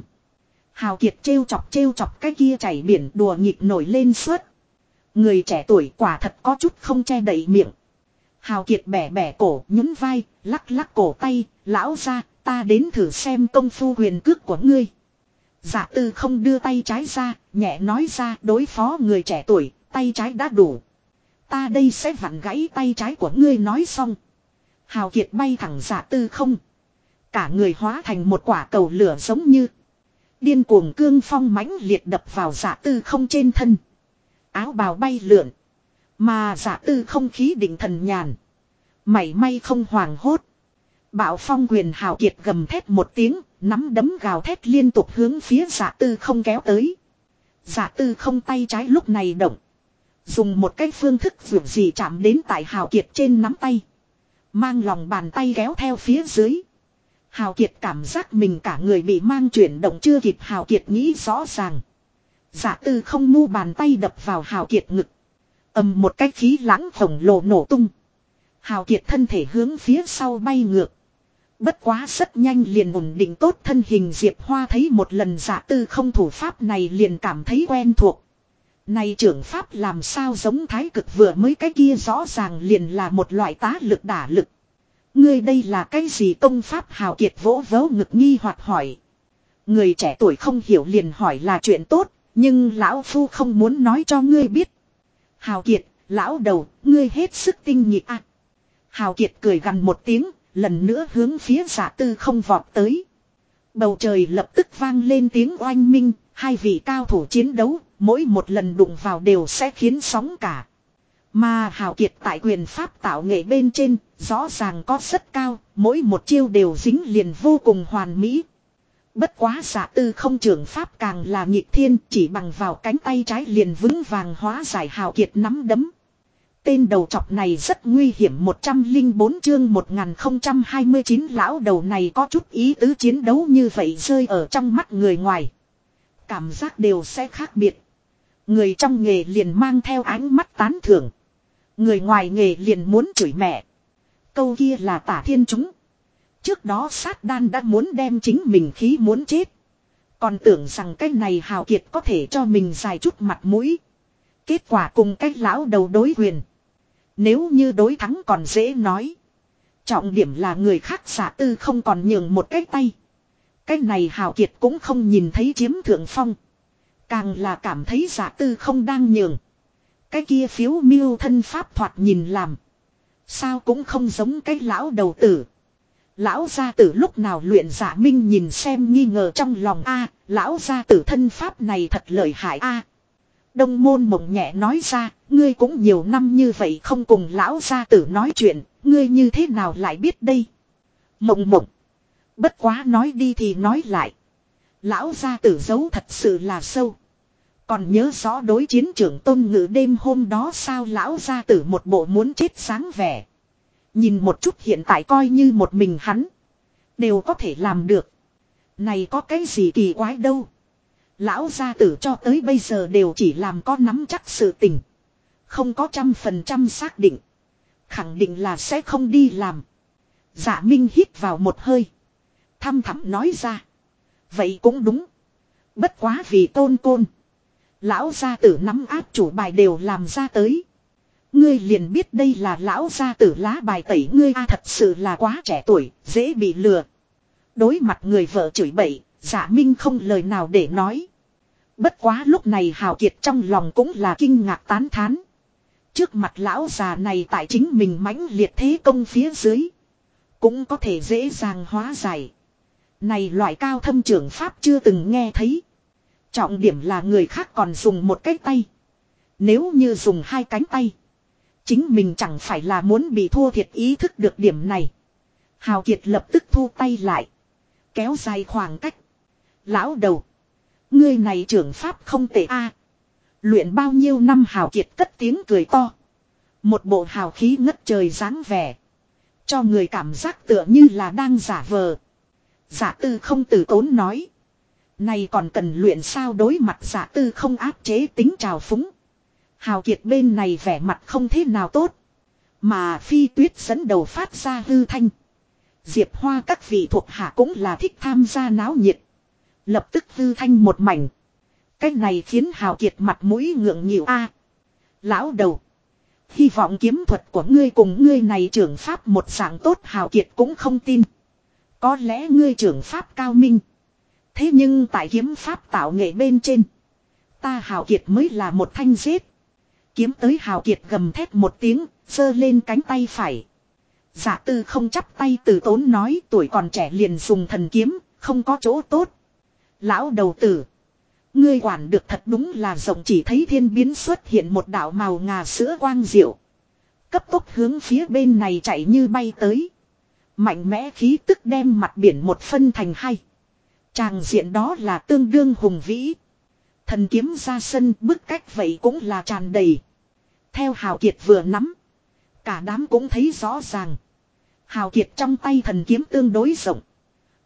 Hào kiệt trêu chọc trêu chọc cái kia chảy biển đùa nghịch nổi lên suốt. Người trẻ tuổi quả thật có chút không che đậy miệng. Hào kiệt bẻ bẻ cổ nhún vai, lắc lắc cổ tay, lão ra, ta đến thử xem công phu huyền cước của ngươi. Giả tư không đưa tay trái ra, nhẹ nói ra đối phó người trẻ tuổi, tay trái đã đủ. Ta đây sẽ vặn gãy tay trái của ngươi nói xong. Hào kiệt bay thẳng giả tư không. Cả người hóa thành một quả cầu lửa giống như. Điên cuồng cương phong mãnh liệt đập vào giả tư không trên thân. Áo bào bay lượn. Mà giả tư không khí định thần nhàn. Mảy may không hoàng hốt. Bảo phong quyền hào kiệt gầm thét một tiếng, nắm đấm gào thét liên tục hướng phía giả tư không kéo tới. Giả tư không tay trái lúc này động. Dùng một cái phương thức vượt gì chạm đến tại hào kiệt trên nắm tay. Mang lòng bàn tay kéo theo phía dưới. Hào Kiệt cảm giác mình cả người bị mang chuyển động chưa kịp Hào Kiệt nghĩ rõ ràng. Giả tư không mu bàn tay đập vào Hào Kiệt ngực. ầm một cái khí lãng khổng lồ nổ tung. Hào Kiệt thân thể hướng phía sau bay ngược. Bất quá rất nhanh liền ổn định tốt thân hình Diệp Hoa thấy một lần giả tư không thủ pháp này liền cảm thấy quen thuộc. Này trưởng pháp làm sao giống thái cực vừa mới cái kia rõ ràng liền là một loại tá lực đả lực. Ngươi đây là cái gì công pháp hào kiệt vỗ vỗ ngực nghi hoặc hỏi. Người trẻ tuổi không hiểu liền hỏi là chuyện tốt, nhưng lão phu không muốn nói cho ngươi biết. Hào kiệt, lão đầu, ngươi hết sức tinh nhị à. Hào kiệt cười gần một tiếng, lần nữa hướng phía giả tư không vọt tới. Bầu trời lập tức vang lên tiếng oanh minh, hai vị cao thủ chiến đấu, mỗi một lần đụng vào đều sẽ khiến sóng cả. Mà Hào Kiệt tại quyền pháp tạo nghệ bên trên, rõ ràng có rất cao, mỗi một chiêu đều dính liền vô cùng hoàn mỹ. Bất quá giả tư không trưởng pháp càng là nhịp thiên, chỉ bằng vào cánh tay trái liền vững vàng hóa giải Hào Kiệt nắm đấm. Tên đầu chọc này rất nguy hiểm 104 chương 1029 lão đầu này có chút ý tứ chiến đấu như vậy rơi ở trong mắt người ngoài. Cảm giác đều sẽ khác biệt. Người trong nghề liền mang theo ánh mắt tán thưởng. Người ngoài nghề liền muốn chửi mẹ. Câu kia là tả thiên chúng. Trước đó sát đan đã muốn đem chính mình khí muốn chết. Còn tưởng rằng cái này hào kiệt có thể cho mình dài chút mặt mũi. Kết quả cùng cái lão đầu đối quyền. Nếu như đối thắng còn dễ nói. Trọng điểm là người khác giả tư không còn nhường một cái tay. Cái này hào kiệt cũng không nhìn thấy chiếm thượng phong. Càng là cảm thấy giả tư không đang nhường. Cái kia phiếu miêu thân pháp thoạt nhìn làm. Sao cũng không giống cái lão đầu tử. Lão gia tử lúc nào luyện giả minh nhìn xem nghi ngờ trong lòng a lão gia tử thân pháp này thật lợi hại a Đông môn mộng nhẹ nói ra, ngươi cũng nhiều năm như vậy không cùng lão gia tử nói chuyện, ngươi như thế nào lại biết đây? Mộng mộng. Bất quá nói đi thì nói lại. Lão gia tử giấu thật sự là sâu. Còn nhớ rõ đối chiến trưởng tôn ngữ đêm hôm đó sao lão gia tử một bộ muốn chết sáng vẻ. Nhìn một chút hiện tại coi như một mình hắn. Đều có thể làm được. Này có cái gì kỳ quái đâu. Lão gia tử cho tới bây giờ đều chỉ làm có nắm chắc sự tình. Không có trăm phần trăm xác định. Khẳng định là sẽ không đi làm. Giả dạ Minh hít vào một hơi. Thăm thẳm nói ra. Vậy cũng đúng. Bất quá vì tôn côn. Lão gia tử nắm áp chủ bài đều làm ra tới. Ngươi liền biết đây là lão gia tử lá bài tẩy ngươi a thật sự là quá trẻ tuổi, dễ bị lừa. Đối mặt người vợ chửi bậy, giả minh không lời nào để nói. Bất quá lúc này Hào Kiệt trong lòng cũng là kinh ngạc tán thán. Trước mặt lão già này tại chính mình mãnh liệt thế công phía dưới. Cũng có thể dễ dàng hóa giải. Này loại cao thâm trưởng Pháp chưa từng nghe thấy. Trọng điểm là người khác còn dùng một cái tay. Nếu như dùng hai cánh tay. Chính mình chẳng phải là muốn bị thua thiệt ý thức được điểm này. Hào Kiệt lập tức thu tay lại. Kéo dài khoảng cách. Lão đầu. Ngươi này trưởng pháp không tệ a. Luyện bao nhiêu năm Hào Kiệt cất tiếng cười to. Một bộ hào khí ngất trời dáng vẻ. Cho người cảm giác tựa như là đang giả vờ. Giả tư không từ tốn nói. Này còn cần luyện sao đối mặt giả tư không áp chế tính trào phúng. Hào Kiệt bên này vẻ mặt không thế nào tốt. Mà phi tuyết dẫn đầu phát ra hư thanh. Diệp Hoa các vị thuộc hạ cũng là thích tham gia náo nhiệt. Lập tức hư thanh một mảnh. Cái này khiến Hào Kiệt mặt mũi ngượng nghịu a. lão đầu. Hy vọng kiếm thuật của ngươi cùng ngươi này trưởng pháp một dạng tốt, Hào Kiệt cũng không tin. Có lẽ ngươi trưởng pháp cao minh. Thế nhưng tại kiếm pháp tạo nghệ bên trên. Ta Hào Kiệt mới là một thanh giết. Kiếm tới Hào Kiệt gầm thét một tiếng, giơ lên cánh tay phải. Giả tư không chắp tay từ tốn nói tuổi còn trẻ liền dùng thần kiếm, không có chỗ tốt. Lão đầu tử. Ngươi quản được thật đúng là rộng chỉ thấy thiên biến xuất hiện một đạo màu ngà sữa quang diệu. Cấp tốc hướng phía bên này chạy như bay tới. Mạnh mẽ khí tức đem mặt biển một phân thành hai. Tràng diện đó là tương đương hùng vĩ. Thần kiếm ra sân, bức cách vậy cũng là tràn đầy. Theo Hào Kiệt vừa nắm. Cả đám cũng thấy rõ ràng. Hào Kiệt trong tay thần kiếm tương đối rộng.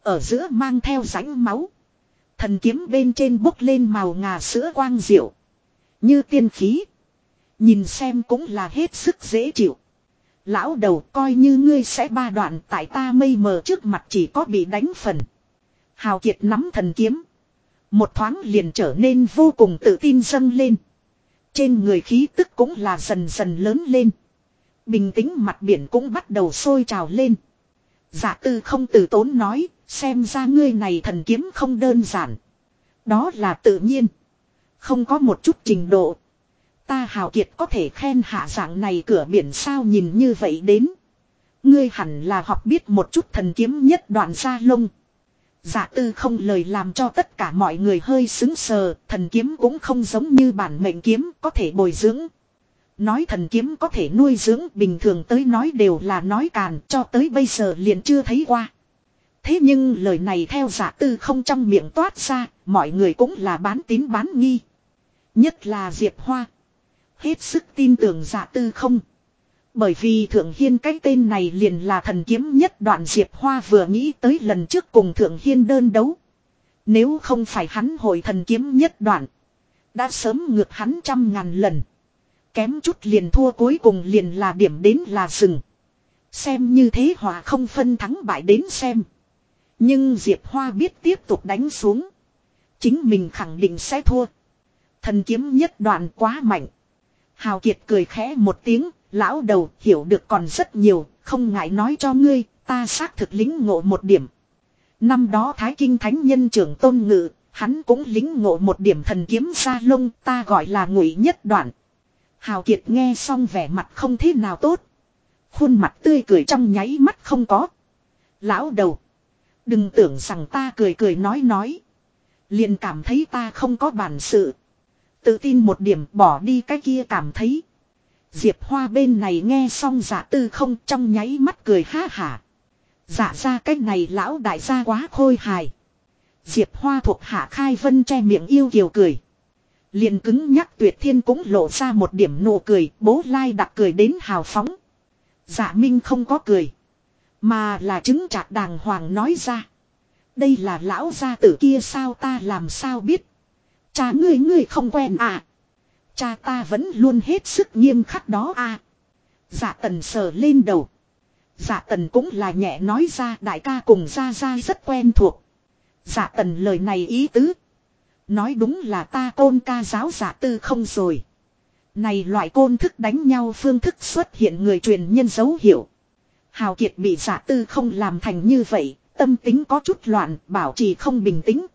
Ở giữa mang theo rãnh máu. Thần kiếm bên trên bốc lên màu ngà sữa quang diệu. Như tiên khí. Nhìn xem cũng là hết sức dễ chịu. Lão đầu coi như ngươi sẽ ba đoạn tại ta mây mờ trước mặt chỉ có bị đánh phần. Hào Kiệt nắm thần kiếm. Một thoáng liền trở nên vô cùng tự tin dâng lên. Trên người khí tức cũng là dần dần lớn lên. Bình tĩnh mặt biển cũng bắt đầu sôi trào lên. Giả dạ tư không từ tốn nói, xem ra ngươi này thần kiếm không đơn giản. Đó là tự nhiên. Không có một chút trình độ. Ta hào kiệt có thể khen hạ dạng này cửa biển sao nhìn như vậy đến. Ngươi hẳn là học biết một chút thần kiếm nhất đoạn ra lông. Dạ tư không lời làm cho tất cả mọi người hơi xứng sờ, thần kiếm cũng không giống như bản mệnh kiếm có thể bồi dưỡng. Nói thần kiếm có thể nuôi dưỡng bình thường tới nói đều là nói càn cho tới bây giờ liền chưa thấy qua. Thế nhưng lời này theo giả tư không trong miệng toát ra, mọi người cũng là bán tín bán nghi. Nhất là Diệp Hoa. Hết sức tin tưởng giả tư không. Bởi vì Thượng Hiên cái tên này liền là thần kiếm nhất đoạn Diệp Hoa vừa nghĩ tới lần trước cùng Thượng Hiên đơn đấu. Nếu không phải hắn hồi thần kiếm nhất đoạn. Đã sớm ngược hắn trăm ngàn lần. Kém chút liền thua cuối cùng liền là điểm đến là rừng. Xem như thế hòa không phân thắng bại đến xem. Nhưng Diệp Hoa biết tiếp tục đánh xuống. Chính mình khẳng định sẽ thua. Thần kiếm nhất đoạn quá mạnh. Hào Kiệt cười khẽ một tiếng, lão đầu hiểu được còn rất nhiều, không ngại nói cho ngươi, ta xác thực lính ngộ một điểm. Năm đó Thái Kinh Thánh Nhân trưởng Tôn Ngự, hắn cũng lính ngộ một điểm thần kiếm sa lông, ta gọi là ngụy nhất đoạn. Hào Kiệt nghe xong vẻ mặt không thế nào tốt. Khuôn mặt tươi cười trong nháy mắt không có. Lão đầu. Đừng tưởng rằng ta cười cười nói nói. Liền cảm thấy ta không có bản sự. Tự tin một điểm bỏ đi cái kia cảm thấy. Diệp Hoa bên này nghe xong giả tư không trong nháy mắt cười ha hả. Giả ra cái này lão đại gia quá khôi hài. Diệp Hoa thuộc hạ khai vân che miệng yêu kiều cười. Liền cứng nhắc tuyệt thiên cũng lộ ra một điểm nụ cười, bố lai đặc cười đến hào phóng. Giả minh không có cười. Mà là chứng trạc đàng hoàng nói ra. Đây là lão gia tử kia sao ta làm sao biết. Cha ngươi ngươi không quen à. Cha ta vẫn luôn hết sức nghiêm khắc đó à. Dạ tần sờ lên đầu. Dạ tần cũng là nhẹ nói ra đại ca cùng ra ra rất quen thuộc. Dạ tần lời này ý tứ. Nói đúng là ta côn ca giáo giả tư không rồi. Này loại côn thức đánh nhau phương thức xuất hiện người truyền nhân dấu hiệu. Hào Kiệt bị giả tư không làm thành như vậy, tâm tính có chút loạn, bảo trì không bình tĩnh.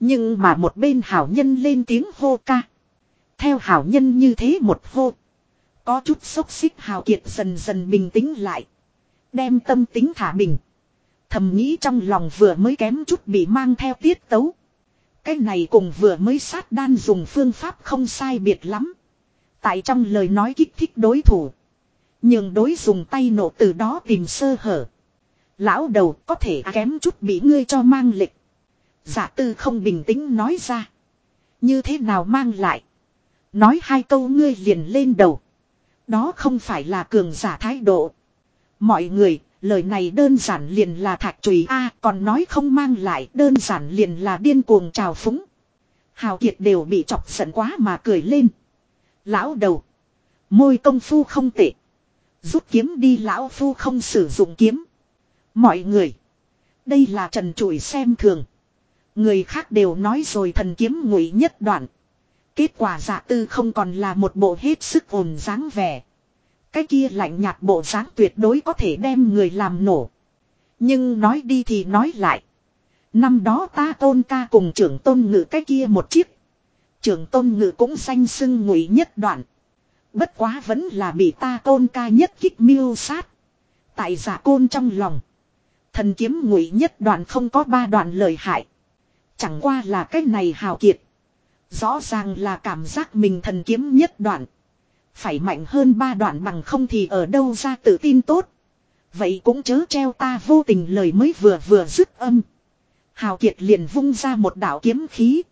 Nhưng mà một bên hảo nhân lên tiếng hô ca. Theo hảo nhân như thế một hô. Có chút xúc xích Hào Kiệt dần dần bình tĩnh lại. Đem tâm tính thả bình. Thầm nghĩ trong lòng vừa mới kém chút bị mang theo tiết tấu. Cái này cùng vừa mới sát đan dùng phương pháp không sai biệt lắm. Tại trong lời nói kích thích đối thủ. Nhưng đối dùng tay nổ từ đó tìm sơ hở. Lão đầu có thể kém chút bị ngươi cho mang lịch. Giả tư không bình tĩnh nói ra. Như thế nào mang lại. Nói hai câu ngươi liền lên đầu. Đó không phải là cường giả thái độ. Mọi người, lời này đơn giản liền là thạch chùy A còn nói không mang lại đơn giản liền là điên cuồng trào phúng. Hào Kiệt đều bị chọc giận quá mà cười lên. Lão đầu. Môi công phu không tệ. Rút kiếm đi lão phu không sử dụng kiếm. Mọi người. Đây là trần trụi xem thường. Người khác đều nói rồi thần kiếm ngụy nhất đoạn. Kết quả giả tư không còn là một bộ hết sức ồn dáng vẻ. Cái kia lạnh nhạt bộ dáng tuyệt đối có thể đem người làm nổ. Nhưng nói đi thì nói lại. Năm đó ta tôn ca cùng trưởng tôn ngự cái kia một chiếc. Trưởng tôn ngự cũng xanh sưng ngụy nhất đoạn. Bất quá vẫn là bị ta tôn ca nhất kích miêu sát. Tại giả côn trong lòng. Thần kiếm ngụy nhất đoạn không có ba đoạn lời hại. Chẳng qua là cái này hào kiệt. Rõ ràng là cảm giác mình thần kiếm nhất đoạn. Phải mạnh hơn ba đoạn bằng không thì ở đâu ra tự tin tốt. Vậy cũng chớ treo ta vô tình lời mới vừa vừa dứt âm. Hào Kiệt liền vung ra một đạo kiếm khí.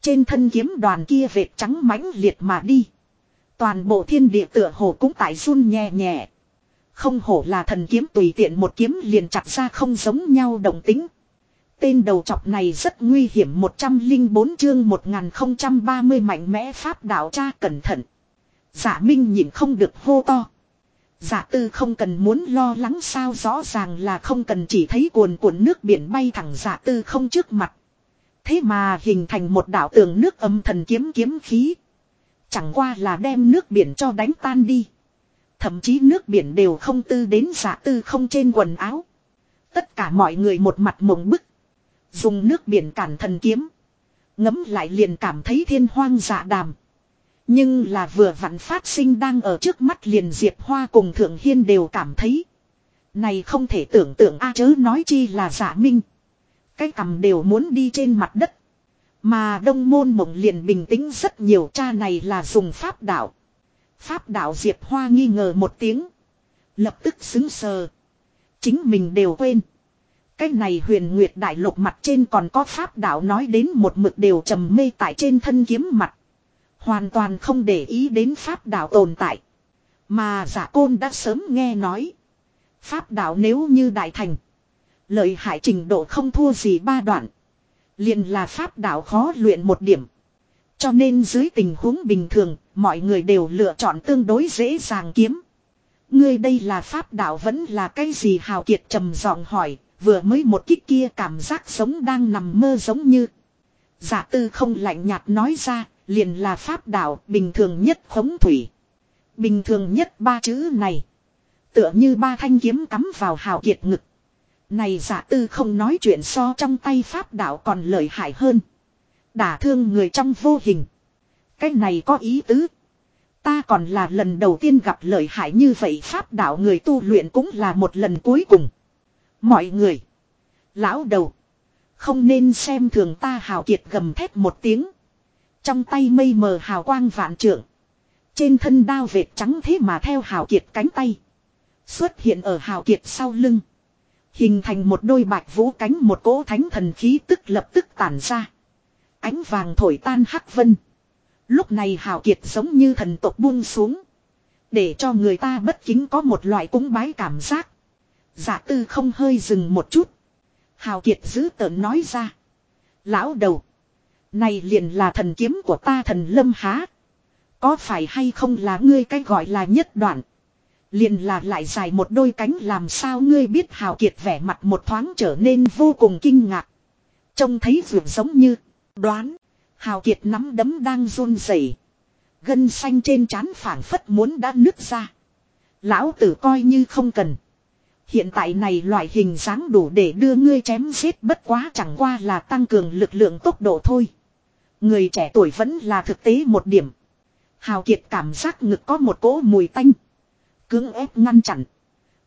Trên thân kiếm đoàn kia vệt trắng mãnh liệt mà đi. Toàn bộ thiên địa tựa hồ cũng tại run nhẹ nhẹ. Không hổ là thần kiếm tùy tiện một kiếm liền chặt ra không giống nhau đồng tính. Tên đầu chọc này rất nguy hiểm 104 chương 1030 mạnh mẽ pháp đạo cha cẩn thận. Giả Minh nhìn không được hô to. Giả tư không cần muốn lo lắng sao rõ ràng là không cần, chỉ thấy cuồn cuộn nước biển bay thẳng giả tư không trước mặt. Thế mà hình thành một đảo tường nước âm thần kiếm kiếm khí. Chẳng qua là đem nước biển cho đánh tan đi. Thậm chí nước biển đều không tư đến giả tư không trên quần áo. Tất cả mọi người một mặt mộng bức. Dùng nước biển cản thần kiếm. Ngấm lại liền cảm thấy thiên hoang dạ đàm. Nhưng là vừa vặn phát sinh đang ở trước mắt liền Diệp Hoa cùng Thượng Hiên đều cảm thấy. Này không thể tưởng tượng a chớ nói chi là giả minh. Cái cầm đều muốn đi trên mặt đất. Mà đông môn mộng liền bình tĩnh rất nhiều, cha này là dùng pháp đạo. Pháp đạo Diệp Hoa nghi ngờ một tiếng. Lập tức xứng sờ. Chính mình đều quên. Cái này huyền nguyệt đại lục mặt trên còn có pháp đạo nói đến một mực đều trầm mê tại trên thân kiếm mặt. Hoàn toàn không để ý đến pháp đạo tồn tại. Mà giả côn đã sớm nghe nói. Pháp đạo nếu như đại thành. Lợi hại trình độ không thua gì ba đoạn. liền là pháp đạo khó luyện một điểm. Cho nên dưới tình huống bình thường, mọi người đều lựa chọn tương đối dễ dàng kiếm. Ngươi đây là pháp đạo vẫn là cái gì hào kiệt trầm giọng hỏi, vừa mới một kích kia cảm giác sống đang nằm mơ giống như. Giả tư không lạnh nhạt nói ra, liền là pháp đạo bình thường nhất khống thủy. Bình thường nhất ba chữ này. Tựa như ba thanh kiếm cắm vào hào kiệt ngực. Này giả tư không nói chuyện so trong tay pháp đạo còn lợi hại hơn. Đả thương người trong vô hình. Cái này có ý tứ. Ta còn là lần đầu tiên gặp lợi hại như vậy pháp đạo người tu luyện cũng là một lần cuối cùng. Mọi người. Lão đầu. Không nên xem thường ta hào kiệt gầm thét một tiếng. Trong tay mây mờ hào quang vạn trượng. Trên thân đao vệt trắng thế mà theo hào kiệt cánh tay. Xuất hiện ở hào kiệt sau lưng. Hình thành một đôi bạch vũ cánh một cỗ thánh thần khí tức lập tức tản ra. Ánh vàng thổi tan hắc vân. Lúc này hào kiệt giống như thần tộc buông xuống. Để cho người ta bất kính có một loại cúng bái cảm giác. Giả tư không hơi dừng một chút. Hào kiệt giữ tợn nói ra. Lão đầu. Này liền là thần kiếm của ta thần lâm há. Có phải hay không là ngươi cái gọi là nhất đoạn. Liền là lại dài một đôi cánh làm sao ngươi biết hào kiệt vẻ mặt một thoáng trở nên vô cùng kinh ngạc. Trông thấy vượt giống như. Đoán. Hào kiệt nắm đấm đang run rẩy, Gân xanh trên trán phảng phất muốn đã nứt ra. Lão tử coi như không cần. Hiện tại này loại hình dáng đủ để đưa ngươi chém giết bất quá chẳng qua là tăng cường lực lượng tốc độ thôi. Người trẻ tuổi vẫn là thực tế một điểm. Hào Kiệt cảm giác ngực có một cỗ mùi tanh. Cưỡng ép ngăn chặn.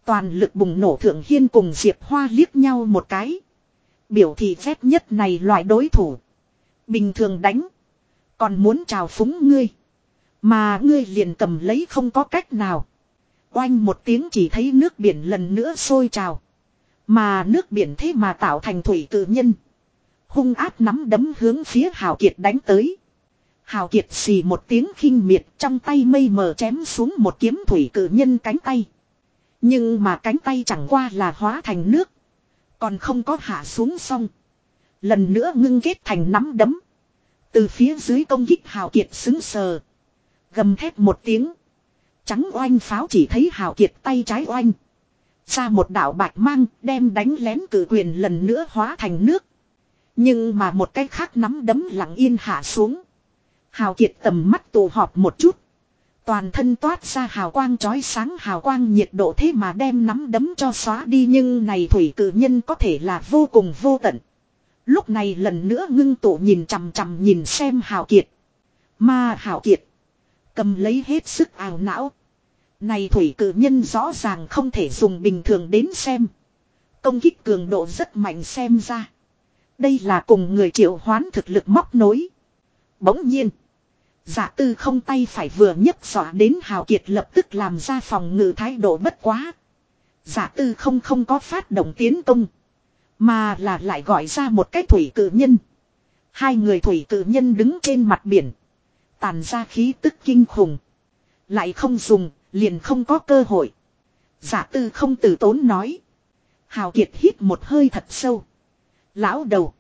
Toàn lực bùng nổ thượng hiên cùng Diệp Hoa liếc nhau một cái. Biểu thị phép nhất này loại đối thủ. Bình thường đánh. Còn muốn chào phúng ngươi. Mà ngươi liền cầm lấy không có cách nào. Oanh một tiếng chỉ thấy nước biển lần nữa sôi trào. Mà nước biển thế mà tạo thành thủy tự nhân. Hung áp nắm đấm hướng phía Hào Kiệt đánh tới. Hào Kiệt xì một tiếng khinh miệt trong tay mây mờ chém xuống một kiếm thủy cử nhân cánh tay. Nhưng mà cánh tay chẳng qua là hóa thành nước. Còn không có hạ xuống xong. Lần nữa ngưng kết thành nắm đấm. Từ phía dưới công kích Hào Kiệt xứng sờ. Gầm thét một tiếng. Trắng oanh pháo chỉ thấy Hào Kiệt tay trái oanh. Ra một đạo bạch mang đem đánh lén cử quyền lần nữa hóa thành nước. Nhưng mà một cái khác nắm đấm lặng yên hạ xuống. Hào Kiệt tầm mắt tụ họp một chút. Toàn thân toát ra hào quang chói sáng hào quang nhiệt độ thế mà đem nắm đấm cho xóa đi nhưng này thủy cử nhân có thể là vô cùng vô tận. Lúc này lần nữa ngưng tụ nhìn chằm chằm nhìn xem Hào Kiệt. Mà Hào Kiệt. Cầm lấy hết sức ảo não. Này thủy cử nhân rõ ràng không thể dùng bình thường đến xem. Công kích cường độ rất mạnh xem ra. Đây là cùng người triệu hoán thực lực móc nối. Bỗng nhiên. Giả tư không tay phải vừa nhấc dọa đến Hào Kiệt lập tức làm ra phòng ngự thái độ bất quá. Giả tư không không có phát động tiến công. Mà là lại gọi ra một cái thủy cử nhân. Hai người thủy cử nhân đứng trên mặt biển. Tàn ra khí tức kinh khủng. Lại không dùng, liền không có cơ hội. Giả tư không từ tốn nói. Hào Kiệt hít một hơi thật sâu. Lão đầu.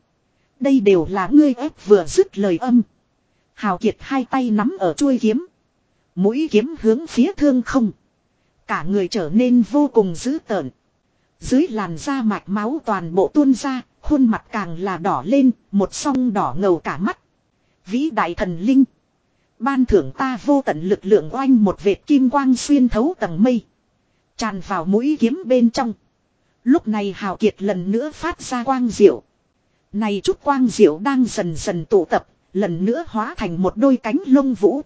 Đây đều là ngươi ép vừa dứt lời âm. Hào Kiệt hai tay nắm ở chuôi kiếm. Mũi kiếm hướng phía thương không. Cả người trở nên vô cùng dữ tợn. Dưới làn da mạch máu toàn bộ tuôn ra, khuôn mặt càng là đỏ lên, một song đỏ ngầu cả mắt. Vĩ đại thần linh. Ban thưởng ta vô tận lực lượng oanh một vệt kim quang xuyên thấu tầng mây. Tràn vào mũi kiếm bên trong. Lúc này Hào Kiệt lần nữa phát ra quang diệu. Này chút quang diệu đang dần dần tụ tập, lần nữa hóa thành một đôi cánh lông vũ.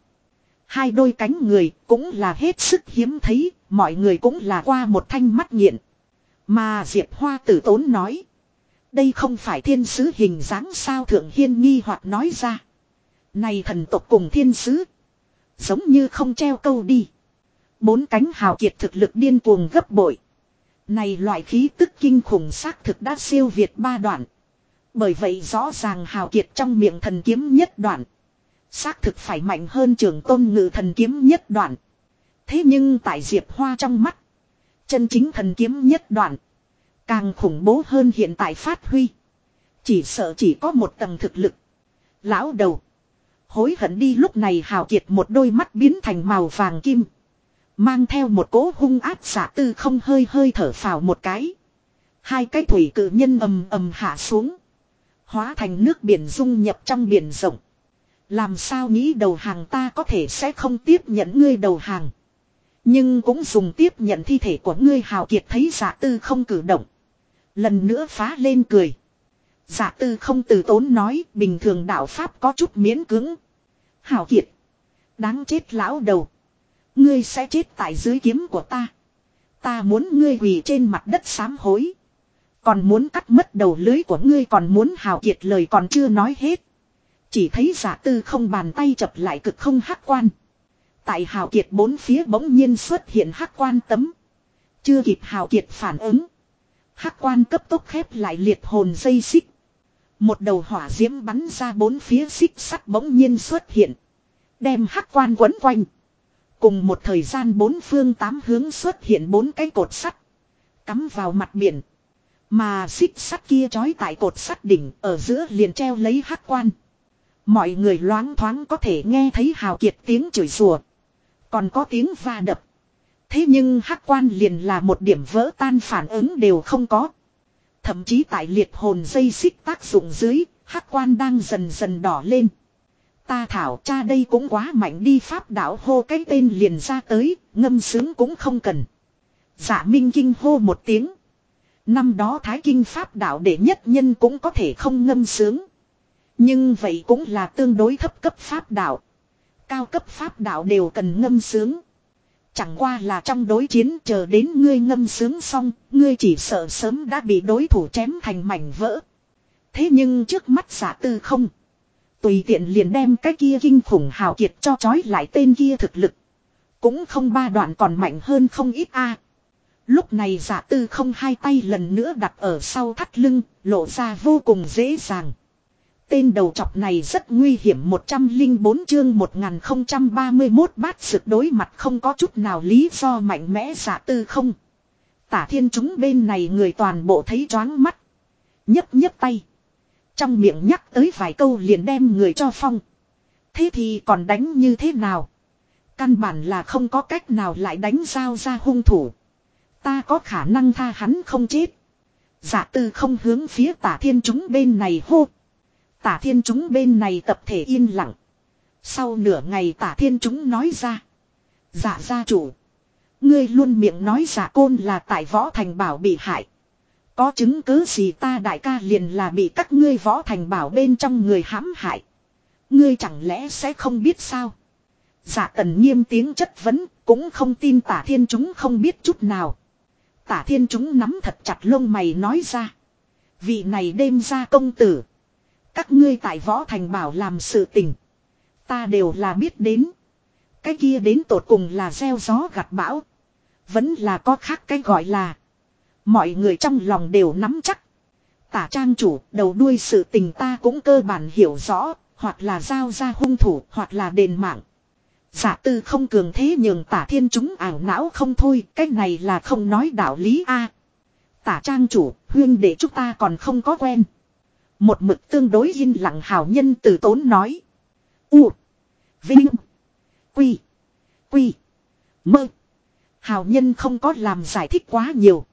Hai đôi cánh người cũng là hết sức hiếm thấy, mọi người cũng là qua một thanh mắt nghiện. Mà Diệp Hoa tử tốn nói. Đây không phải thiên sứ hình dáng sao thượng hiên nghi hoặc nói ra. Này thần tộc cùng thiên sứ. Giống như không treo câu đi. Bốn cánh hào kiệt thực lực điên cuồng gấp bội. Này loại khí tức kinh khủng xác thực đã siêu việt ba đoạn. Bởi vậy rõ ràng hào kiệt trong miệng thần kiếm nhất đoạn. Xác thực phải mạnh hơn trường tôn ngự thần kiếm nhất đoạn. Thế nhưng tại Diệp Hoa trong mắt. Chân chính thần kiếm nhất đoạn. Càng khủng bố hơn hiện tại phát huy. Chỉ sợ chỉ có một tầng thực lực. Lão đầu. Hối hận đi lúc này hào kiệt một đôi mắt biến thành màu vàng kim. Mang theo một cỗ hung áp xạ tư không hơi hơi thở phào một cái. Hai cái thủy cử nhân ầm ầm hạ xuống. Hóa thành nước biển dung nhập trong biển rộng. Làm sao nghĩ đầu hàng ta có thể sẽ không tiếp nhận ngươi đầu hàng. Nhưng cũng dùng tiếp nhận thi thể của ngươi hào kiệt thấy giả tư không cử động. Lần nữa phá lên cười. Giả tư không từ tốn nói, bình thường đạo Pháp có chút miễn cứng. hảo kiệt. Đáng chết lão đầu. Ngươi sẽ chết tại dưới kiếm của ta. Ta muốn ngươi quỳ trên mặt đất sám hối. Còn muốn cắt mất đầu lưới của ngươi còn muốn hào kiệt lời còn chưa nói hết. Chỉ thấy giả tư không bàn tay chập lại cực không hắc quan. Tại hào kiệt bốn phía bỗng nhiên xuất hiện hắc quan tấm. Chưa kịp hào kiệt phản ứng. hắc quan cấp tốc khép lại liệt hồn dây xích. Một đầu hỏa diễm bắn ra bốn phía xích sắt bỗng nhiên xuất hiện. Đem hắc quan quấn quanh. Cùng một thời gian bốn phương tám hướng xuất hiện bốn cái cột sắt. Cắm vào mặt biển. Mà xích sắt kia trói tại cột sắt đỉnh, ở giữa liền treo lấy hắc quan. Mọi người loáng thoáng có thể nghe thấy hào kiệt tiếng chửi rủa Còn có tiếng va đập. Thế nhưng hắc quan liền là một điểm vỡ tan phản ứng đều không có. Thậm chí tại liệt hồn dây xích tác dụng dưới, hắc quan đang dần dần đỏ lên. Ta thảo cha đây cũng quá mạnh đi pháp đạo hô cái tên liền ra tới, ngâm sướng cũng không cần. Giả minh kinh hô một tiếng. Năm đó thái kinh pháp đạo đệ nhất nhân cũng có thể không ngâm sướng. Nhưng vậy cũng là tương đối thấp cấp pháp đạo. Cao cấp pháp đạo đều cần ngâm sướng. Chẳng qua là trong đối chiến chờ đến ngươi ngâm sướng xong, ngươi chỉ sợ sớm đã bị đối thủ chém thành mảnh vỡ. Thế nhưng trước mắt giả tư không. Tùy tiện liền đem cái kia kinh khủng hào kiệt cho chói lại tên kia thực lực. Cũng không ba đoạn còn mạnh hơn không ít a. Lúc này giả tư không hai tay lần nữa đặt ở sau thắt lưng, lộ ra vô cùng dễ dàng. Tên đầu chọc này rất nguy hiểm 104 chương 1031 bát sực đối mặt không có chút nào lý do mạnh mẽ giả tư không. Tả thiên chúng bên này người toàn bộ thấy choáng mắt. Nhấp nhấp tay. Trong miệng nhắc tới vài câu liền đem người cho phong. Thế thì còn đánh như thế nào? Căn bản là không có cách nào lại đánh giao ra hung thủ. Ta có khả năng tha hắn không chết. Giả tư không hướng phía tả thiên chúng bên này hô. Tả thiên chúng bên này tập thể yên lặng. Sau nửa ngày tả thiên chúng nói ra. Dạ gia chủ. Ngươi luôn miệng nói giả côn là tại võ thành bảo bị hại. Có chứng cứ gì ta đại ca liền là bị các ngươi võ thành bảo bên trong người hãm hại. Ngươi chẳng lẽ sẽ không biết sao? Giả tần nghiêm tiếng chất vấn, cũng không tin tả thiên chúng không biết chút nào. Tả thiên chúng nắm thật chặt lông mày nói ra. Vị này đêm ra công tử. Các ngươi tại võ thành bảo làm sự tình. Ta đều là biết đến. Cái kia đến tột cùng là gieo gió gặt bão. Vẫn là có khác cái gọi là. Mọi người trong lòng đều nắm chắc. Tả trang chủ, đầu đuôi sự tình ta cũng cơ bản hiểu rõ. Hoặc là giao ra hung thủ, hoặc là đền mạng. Giả tư không cường thế nhường tả thiên chúng ảo não không thôi. Cái này là không nói đạo lý a Tả trang chủ, huyên để chúng ta còn không có quen. Một mực tương đối yên lặng hào nhân từ tốn nói. U. Vinh. Quy. Quy. Mơ. Hào nhân không có làm giải thích quá nhiều.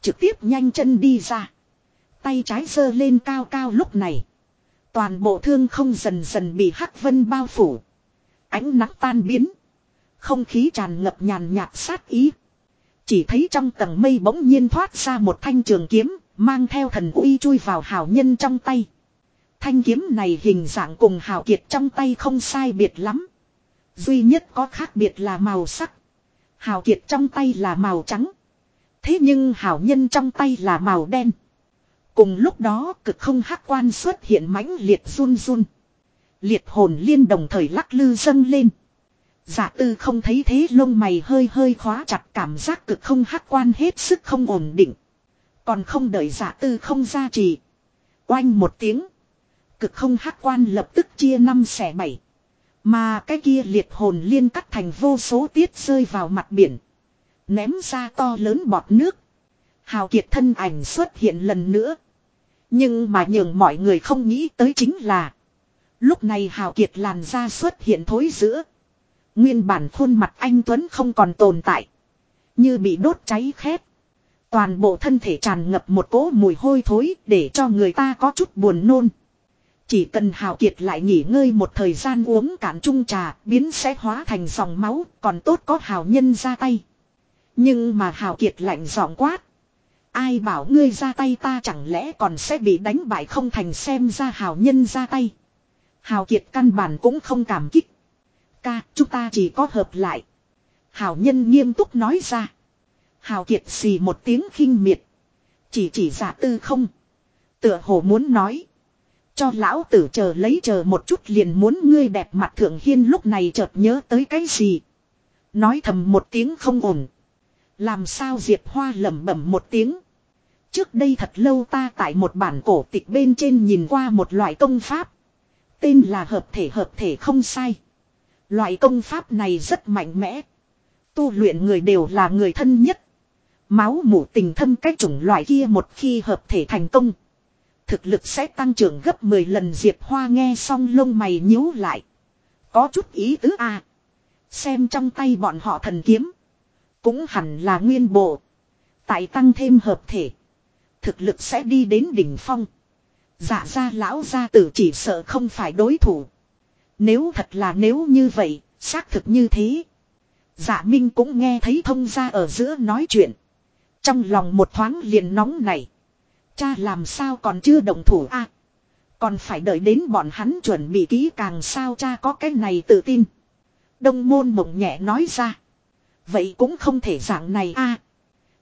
Trực tiếp nhanh chân đi ra. Tay trái giơ lên cao cao lúc này. Toàn bộ thương không dần dần bị hắc vân bao phủ. Ánh nắng tan biến. Không khí tràn ngập nhàn nhạt sát ý. Chỉ thấy trong tầng mây bỗng nhiên thoát ra một thanh trường kiếm, mang theo thần uy chui vào hào nhân trong tay. Thanh kiếm này hình dạng cùng hào kiệt trong tay không sai biệt lắm. Duy nhất có khác biệt là màu sắc. Hào kiệt trong tay là màu trắng. Thế nhưng hào nhân trong tay là màu đen. Cùng lúc đó cực không hắc quan xuất hiện mãnh liệt run run. Liệt hồn liên đồng thời lắc lư dâng lên. Giả tư không thấy thế lông mày hơi hơi khóa chặt cảm giác cực không hắc quan hết sức không ổn định. Còn không đợi giả tư không ra trì. Oanh một tiếng. Cực không hắc quan lập tức chia năm xẻ bảy. Mà cái kia liệt hồn liên cắt thành vô số tiết rơi vào mặt biển. Ném ra to lớn bọt nước. Hào kiệt thân ảnh xuất hiện lần nữa. Nhưng mà nhường mọi người không nghĩ tới chính là. Lúc này Hào Kiệt làn da xuất hiện thối giữa. Nguyên bản khuôn mặt anh Tuấn không còn tồn tại. Như bị đốt cháy khét. Toàn bộ thân thể tràn ngập một cỗ mùi hôi thối để cho người ta có chút buồn nôn. Chỉ cần Hào Kiệt lại nghỉ ngơi một thời gian uống cạn chung trà biến sẽ hóa thành dòng máu còn tốt có Hào Nhân ra tay. Nhưng mà Hào Kiệt lạnh giọng quát. Ai bảo ngươi ra tay ta chẳng lẽ còn sẽ bị đánh bại không thành xem ra Hào Nhân ra tay. Hào Kiệt căn bản cũng không cảm kích. Ca, chúng ta chỉ có hợp lại. Hào Nhân nghiêm túc nói ra. Hào Kiệt xì một tiếng khinh miệt. Chỉ chỉ giả tư không. Tựa hồ muốn nói. Cho lão tử chờ lấy chờ một chút liền muốn ngươi đẹp mặt thượng hiên lúc này chợt nhớ tới cái gì. Nói thầm một tiếng không ổn. Làm sao Diệp Hoa lẩm bẩm một tiếng. Trước đây thật lâu ta tại một bản cổ tịch bên trên nhìn qua một loại công pháp. Tên là hợp thể hợp thể không sai. Loại công pháp này rất mạnh mẽ. Tu luyện người đều là người thân nhất. Máu mủ tình thâm cái chủng loại kia một khi hợp thể thành công. Thực lực sẽ tăng trưởng gấp 10 lần Diệp Hoa nghe xong lông mày nhíu lại. Có chút ý tứ a Xem trong tay bọn họ thần kiếm. Cũng hẳn là nguyên bộ. Tại tăng thêm hợp thể. Thực lực sẽ đi đến đỉnh phong. Dạ ra lão gia tử chỉ sợ không phải đối thủ. Nếu thật là nếu như vậy, xác thực như thế. Dạ Minh cũng nghe thấy thông gia ở giữa nói chuyện. Trong lòng một thoáng liền nóng này. Cha làm sao còn chưa đồng thủ a Còn phải đợi đến bọn hắn chuẩn bị kỹ càng sao cha có cái này tự tin. Đông môn mộng nhẹ nói ra. Vậy cũng không thể dạng này a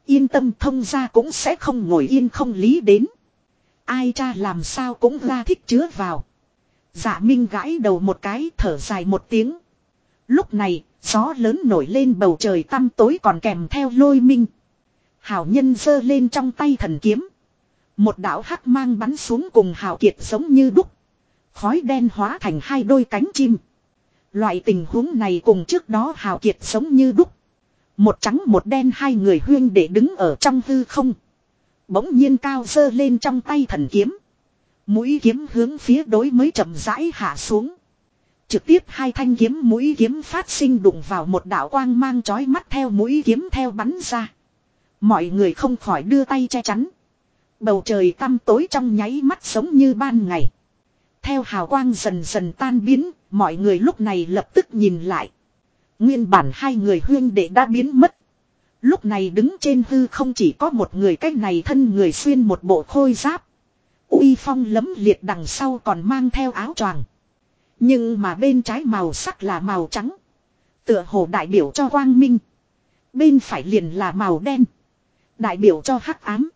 Yên tâm thông ra cũng sẽ không ngồi yên không lý đến. Ai cha làm sao cũng ra thích chứa vào. Dạ Minh gãi đầu một cái thở dài một tiếng. Lúc này, gió lớn nổi lên bầu trời tăm tối còn kèm theo lôi minh. Hảo nhân giơ lên trong tay thần kiếm. Một đạo hắc mang bắn xuống cùng Hảo Kiệt giống như đúc. Khói đen hóa thành hai đôi cánh chim. Loại tình huống này cùng trước đó Hảo Kiệt giống như đúc. Một trắng một đen hai người huyên để đứng ở trong hư không. Bỗng nhiên cao dơ lên trong tay thần kiếm. Mũi kiếm hướng phía đối mới chậm rãi hạ xuống. Trực tiếp hai thanh kiếm mũi kiếm phát sinh đụng vào một đạo quang mang chói mắt theo mũi kiếm theo bắn ra. Mọi người không khỏi đưa tay che chắn. Bầu trời tăm tối trong nháy mắt giống như ban ngày. Theo hào quang dần dần tan biến, mọi người lúc này lập tức nhìn lại. Nguyên bản hai người huyên đệ đã biến mất. Lúc này đứng trên hư không chỉ có một người cách này thân người xuyên một bộ khôi giáp. uy phong lấm liệt đằng sau còn mang theo áo choàng. Nhưng mà bên trái màu sắc là màu trắng. Tựa hồ đại biểu cho quang minh. Bên phải liền là màu đen. Đại biểu cho hắc ám.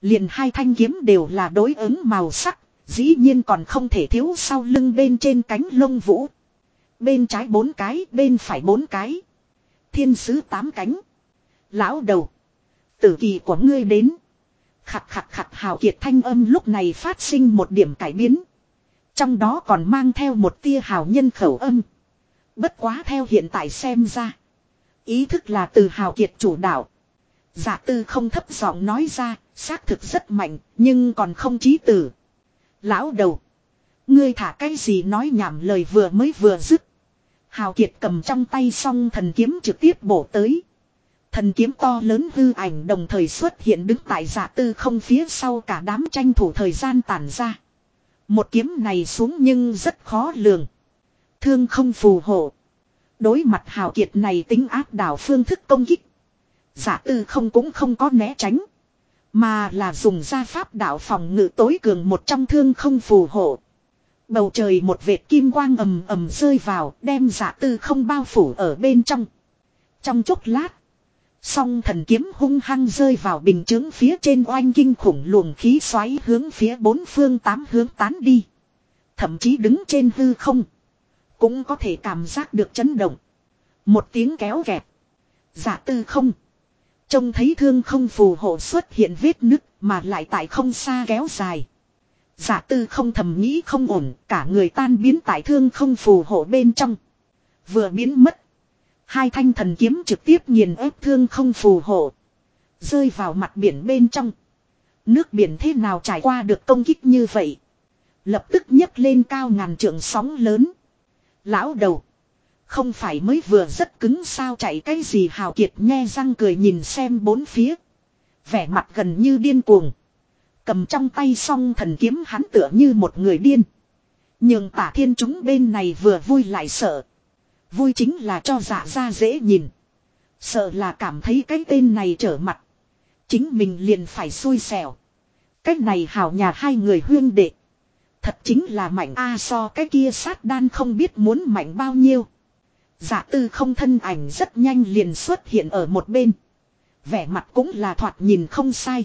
Liền hai thanh kiếm đều là đối ứng màu sắc. Dĩ nhiên còn không thể thiếu sau lưng bên trên cánh lông vũ. Bên trái bốn cái, bên phải bốn cái. Thiên sứ tám cánh. Lão đầu. Tử kỳ của ngươi đến. Khặt khặt khặt hào kiệt thanh âm lúc này phát sinh một điểm cải biến. Trong đó còn mang theo một tia hào nhân khẩu âm. Bất quá theo hiện tại xem ra. Ý thức là từ hào kiệt chủ đạo. Giả tư không thấp giọng nói ra, xác thực rất mạnh, nhưng còn không chí tử. Lão đầu. Ngươi thả cái gì nói nhảm lời vừa mới vừa dứt. Hào Kiệt cầm trong tay song thần kiếm trực tiếp bổ tới. Thần kiếm to lớn hư ảnh đồng thời xuất hiện đứng tại giả tư không phía sau cả đám tranh thủ thời gian tản ra. Một kiếm này xuống nhưng rất khó lường. Thương không phù hộ. Đối mặt hào kiệt này tính áp đảo phương thức công kích. Giả tư không cũng không có né tránh. Mà là dùng gia pháp đạo phòng ngự tối cường một trong thương không phù hộ. Bầu trời một vệt kim quang ầm ầm rơi vào, đem giả tư không bao phủ ở bên trong. Trong chốc lát. Song thần kiếm hung hăng rơi vào bình chứng phía trên oanh kinh khủng luồng khí xoáy hướng phía bốn phương tám hướng tán đi. Thậm chí đứng trên hư không. Cũng có thể cảm giác được chấn động. Một tiếng kéo kẹp. Giả tư không. Trông thấy thương không phù hộ xuất hiện vết nứt mà lại tại không xa kéo dài. Giả tư không thầm nghĩ không ổn, cả người tan biến tại thương không phù hộ bên trong. Vừa biến mất. Hai thanh thần kiếm trực tiếp nghiền ép thương không phù hộ. Rơi vào mặt biển bên trong. Nước biển thế nào trải qua được công kích như vậy. Lập tức nhấc lên cao ngàn trượng sóng lớn. Lão đầu. Không phải mới vừa rất cứng sao chạy cái gì hào kiệt nghe răng cười nhìn xem bốn phía. Vẻ mặt gần như điên cuồng. Cầm trong tay song thần kiếm hắn tựa như một người điên. Nhưng tả thiên chúng bên này vừa vui lại sợ. Vui chính là cho dạ ra dễ nhìn. Sợ là cảm thấy cái tên này trở mặt. Chính mình liền phải xui xẻo. Cách này hảo nhà hai người huyên đệ. Thật chính là mạnh A so cái kia sát đan không biết muốn mạnh bao nhiêu giả tư không thân ảnh rất nhanh liền xuất hiện ở một bên. Vẻ mặt cũng là thoạt nhìn không sai.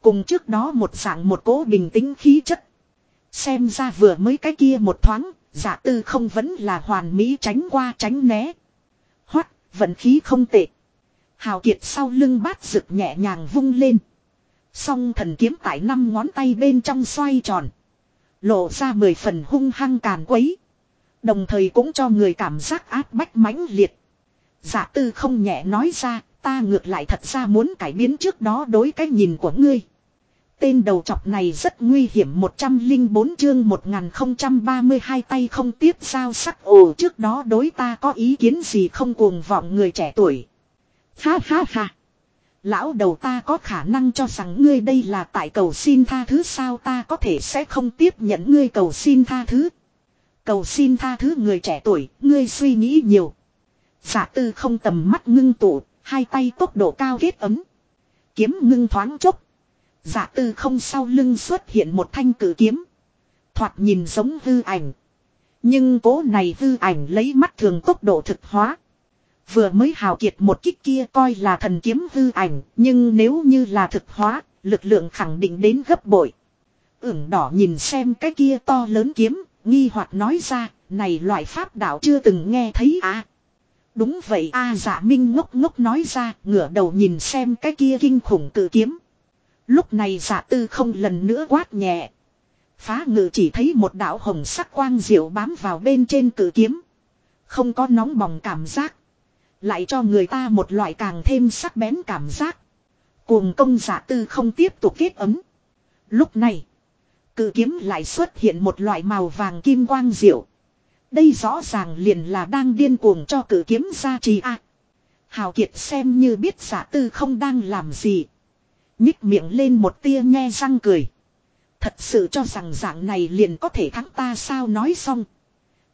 Cùng trước đó một dạng một cố bình tĩnh khí chất. Xem ra vừa mới cái kia một thoáng, giả tư không vẫn là hoàn mỹ tránh qua tránh né. Hoắt, vận khí không tệ. Hào kiệt sau lưng bát rực nhẹ nhàng vung lên. Song thần kiếm tại năm ngón tay bên trong xoay tròn. Lộ ra mười phần hung hăng càn quấy. Đồng thời cũng cho người cảm giác áp bách mãnh liệt. Giả tư không nhẹ nói ra, ta ngược lại thật ra muốn cải biến trước đó đối cái nhìn của ngươi. Tên đầu chọc này rất nguy hiểm 104 chương 1032 tay không tiếp giao sắc ồ trước đó đối ta có ý kiến gì không cuồng vọng người trẻ tuổi. Ha ha ha. Lão đầu ta có khả năng cho rằng ngươi đây là tại cầu xin tha thứ sao ta có thể sẽ không tiếp nhận ngươi cầu xin tha thứ. Cầu xin tha thứ người trẻ tuổi, ngươi suy nghĩ nhiều. Giả tư không tầm mắt ngưng tụ, hai tay tốc độ cao kết ấm. Kiếm ngưng thoáng chốc. Giả tư không sau lưng xuất hiện một thanh cử kiếm. Thoạt nhìn giống hư ảnh. Nhưng cố này hư ảnh lấy mắt thường tốc độ thực hóa. Vừa mới hào kiệt một kích kia coi là thần kiếm hư ảnh. Nhưng nếu như là thực hóa, lực lượng khẳng định đến gấp bội. Ửng đỏ nhìn xem cái kia to lớn kiếm, nghi hoặc nói ra, này loại pháp đạo chưa từng nghe thấy à. Đúng vậy a à, giả minh ngốc ngốc nói ra, ngửa đầu nhìn xem cái kia kinh khủng cử kiếm. Lúc này giả tư không lần nữa quát nhẹ. Phá ngự chỉ thấy một đạo hồng sắc quang diệu bám vào bên trên cử kiếm. Không có nóng bỏng cảm giác. Lại cho người ta một loại càng thêm sắc bén cảm giác. Cuồng công giả tư không tiếp tục kết ấm. Lúc này. Cự kiếm lại xuất hiện một loại màu vàng kim quang diệu. Đây rõ ràng liền là đang điên cuồng cho cự kiếm ra trì a. Hào Kiệt xem như biết giả tư không đang làm gì. Nhích miệng lên một tia nghe răng cười. Thật sự cho rằng dạng này liền có thể thắng ta sao nói xong.